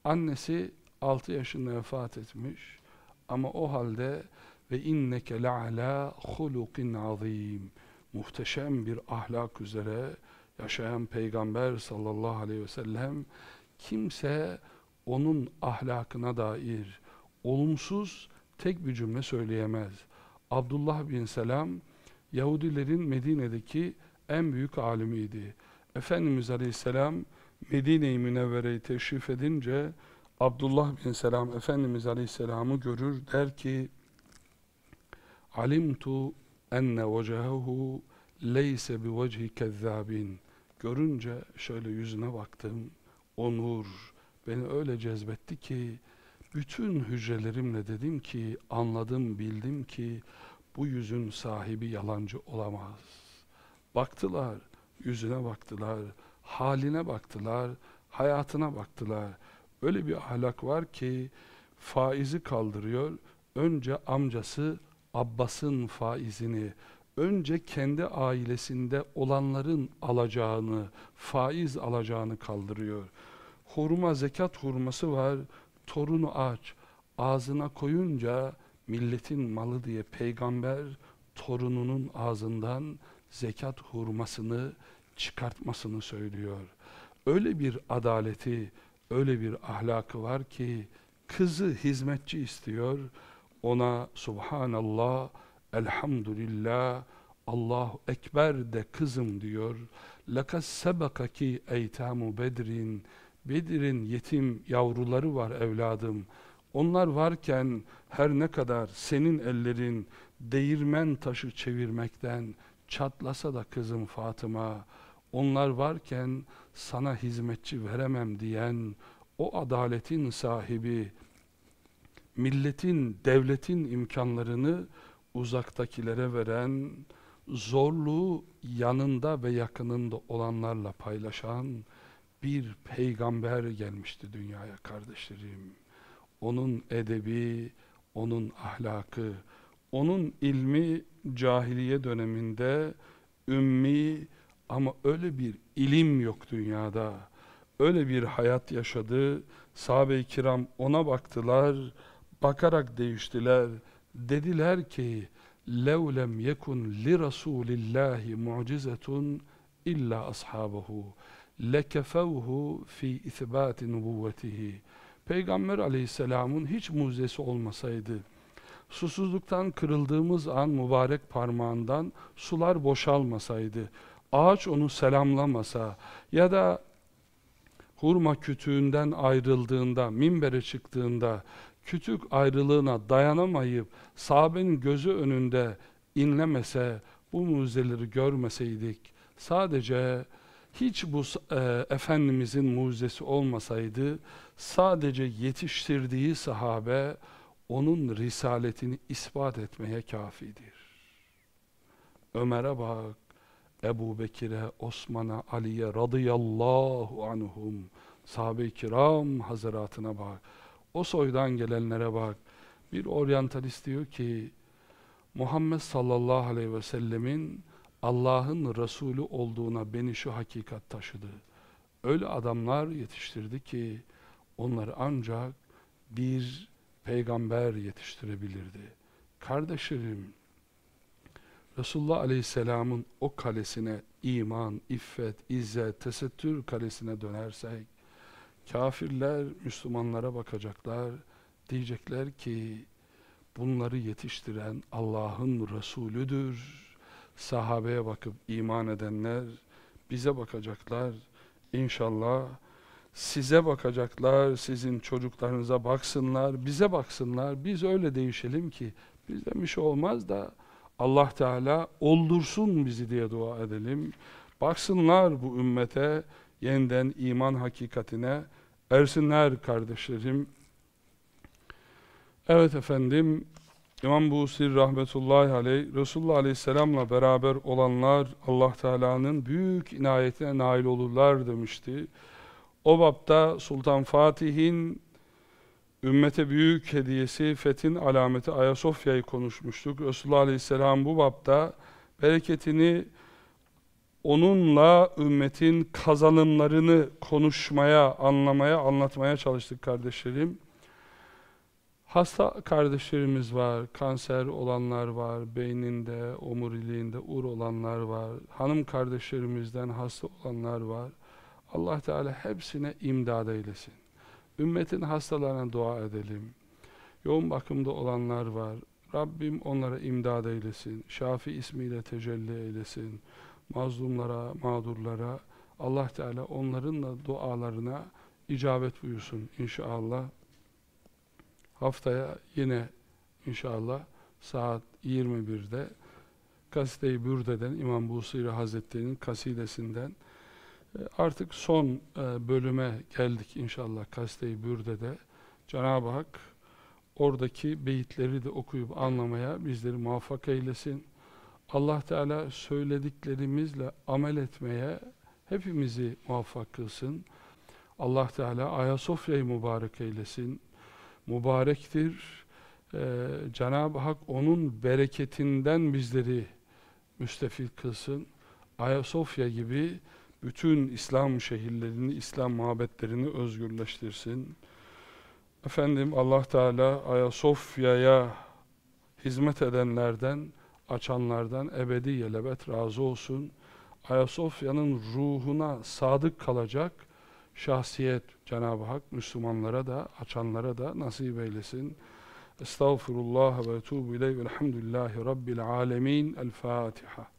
Annesi 6 yaşında vefat etmiş. Ama o halde ve inneke le'ala hulukin azim. Muhteşem bir ahlak üzere yaşayan Peygamber sallallahu aleyhi ve sellem kimse onun ahlakına dair olumsuz tek bir cümle söyleyemez. Abdullah bin Selam Yahudilerin Medine'deki en büyük alimiydi. Efendimiz Aleyhisselam Medine-i Münevvere'yi teşrif edince Abdullah bin Selam Efendimiz Aleyhisselam'ı görür der ki Alimtu enne vecehehu leyse bi vecihi kezzabin Görünce şöyle yüzüne baktım. O nur beni öyle cezbetti ki bütün hücrelerimle dedim ki anladım bildim ki bu yüzün sahibi yalancı olamaz. Baktılar, yüzüne baktılar, haline baktılar, hayatına baktılar. Öyle bir ahlak var ki faizi kaldırıyor. Önce amcası Abbas'ın faizini, önce kendi ailesinde olanların alacağını, faiz alacağını kaldırıyor. Hurma, zekat hurması var, torunu aç, ağzına koyunca milletin malı diye peygamber torununun ağzından zekat hurmasını çıkartmasını söylüyor. Öyle bir adaleti, öyle bir ahlakı var ki kızı hizmetçi istiyor. Ona subhanallah, elhamdülillah, Allahu Ekber de kızım diyor. Lekas sebekaki eytamu bedrin. Bedir'in yetim yavruları var evladım. Onlar varken her ne kadar senin ellerin değirmen taşı çevirmekten çatlasa da kızım Fatıma.'' Onlar varken sana hizmetçi veremem diyen o adaletin sahibi, milletin, devletin imkanlarını uzaktakilere veren, zorluğu yanında ve yakınında olanlarla paylaşan bir peygamber gelmişti dünyaya kardeşlerim. Onun edebi, onun ahlakı, onun ilmi cahiliye döneminde ümmi ama öyle bir ilim yok dünyada. Öyle bir hayat yaşadı. Sahabe-i kiram ona baktılar, bakarak değiştiler. Dediler ki, لَوْ لَمْ يَكُنْ لِرَسُولِ اللّٰهِ مُعْجِزَةٌ اِلَّا أَصْحَابَهُ lekefevhu fi isbati nubuvvetihi. Peygamber aleyhisselamın hiç mucizesi olmasaydı, susuzluktan kırıldığımız an mübarek parmağından sular boşalmasaydı, ağaç onu selamlamasa ya da hurma kütüğünden ayrıldığında, minbere çıktığında, kütük ayrılığına dayanamayıp sahabenin gözü önünde inlemese, bu mucizeleri görmeseydik, sadece hiç bu e, Efendimizin mucizesi olmasaydı sadece yetiştirdiği sahabe onun risaletini ispat etmeye kafidir. Ömer'e bak, Ebu Bekir'e, Osman'a, Ali'ye radıyallahu anhum, sahabe-i kiram hazaratına bak. O soydan gelenlere bak. Bir oryantalist diyor ki, Muhammed sallallahu aleyhi ve sellemin Allah'ın Resulü olduğuna beni şu hakikat taşıdı. Öyle adamlar yetiştirdi ki onları ancak bir peygamber yetiştirebilirdi. Kardeşlerim, Resulullah Aleyhisselam'ın o kalesine iman, iffet, izzet, tesettür kalesine dönersek, kafirler Müslümanlara bakacaklar, diyecekler ki, bunları yetiştiren Allah'ın Resulüdür. Sahabeye bakıp iman edenler bize bakacaklar. İnşallah size bakacaklar, sizin çocuklarınıza baksınlar, bize baksınlar. Biz öyle değişelim ki bizden bir şey olmaz da Allah Teala oldursun bizi diye dua edelim. Baksınlar bu ümmete yeniden iman hakikatine ersinler kardeşlerim. Evet efendim, İmam Busir rahmetullahi aleyh, Resulullah aleyhisselamla beraber olanlar Allah Teala'nın büyük inayetine nail olurlar demişti. O bapta Sultan Fatih'in ümmete büyük hediyesi Fethin alameti Ayasofya'yı konuşmuştuk. Resulullah aleyhisselam bu bapta bereketini onunla ümmetin kazanımlarını konuşmaya, anlamaya, anlatmaya çalıştık kardeşlerim. Hasta kardeşlerimiz var, kanser olanlar var, beyninde, omuriliğinde ur olanlar var, hanım kardeşlerimizden hasta olanlar var. Allah Teala hepsine imdad eylesin. Ümmetin hastalarına dua edelim. Yoğun bakımda olanlar var. Rabbim onlara imdad eylesin. Şafi ismiyle tecelli eylesin. Mazlumlara, mağdurlara Allah Teala onların da dualarına icabet buyursun inşallah. Haftaya yine inşallah saat 21'de Kaside-i Bürde'den İmam Busiri Hazretleri'nin kasidesinden artık son e, bölüme geldik inşallah Kaside-i Bürde'de. Cenab-ı Hak oradaki beyitleri de okuyup anlamaya bizleri muvaffak eylesin. Allah Teala söylediklerimizle amel etmeye hepimizi muvaffak kılsın. Allah Teala Ayasofya'yı mübarek eylesin mübarektir. Ee, Cenab-ı Hak onun bereketinden bizleri müstefil kılsın. Ayasofya gibi bütün İslam şehirlerini, İslam mabetlerini özgürleştirsin. Efendim Allah Teala Ayasofya'ya hizmet edenlerden, açanlardan ebedi yelebet razı olsun. Ayasofya'nın ruhuna sadık kalacak şahsiyet Cenab-ı Hak Müslümanlara da açanlara da nasip eylesin. Estağfurullah ve etubu ileyh velhamdülillahi rabbil alemin. El Fatiha.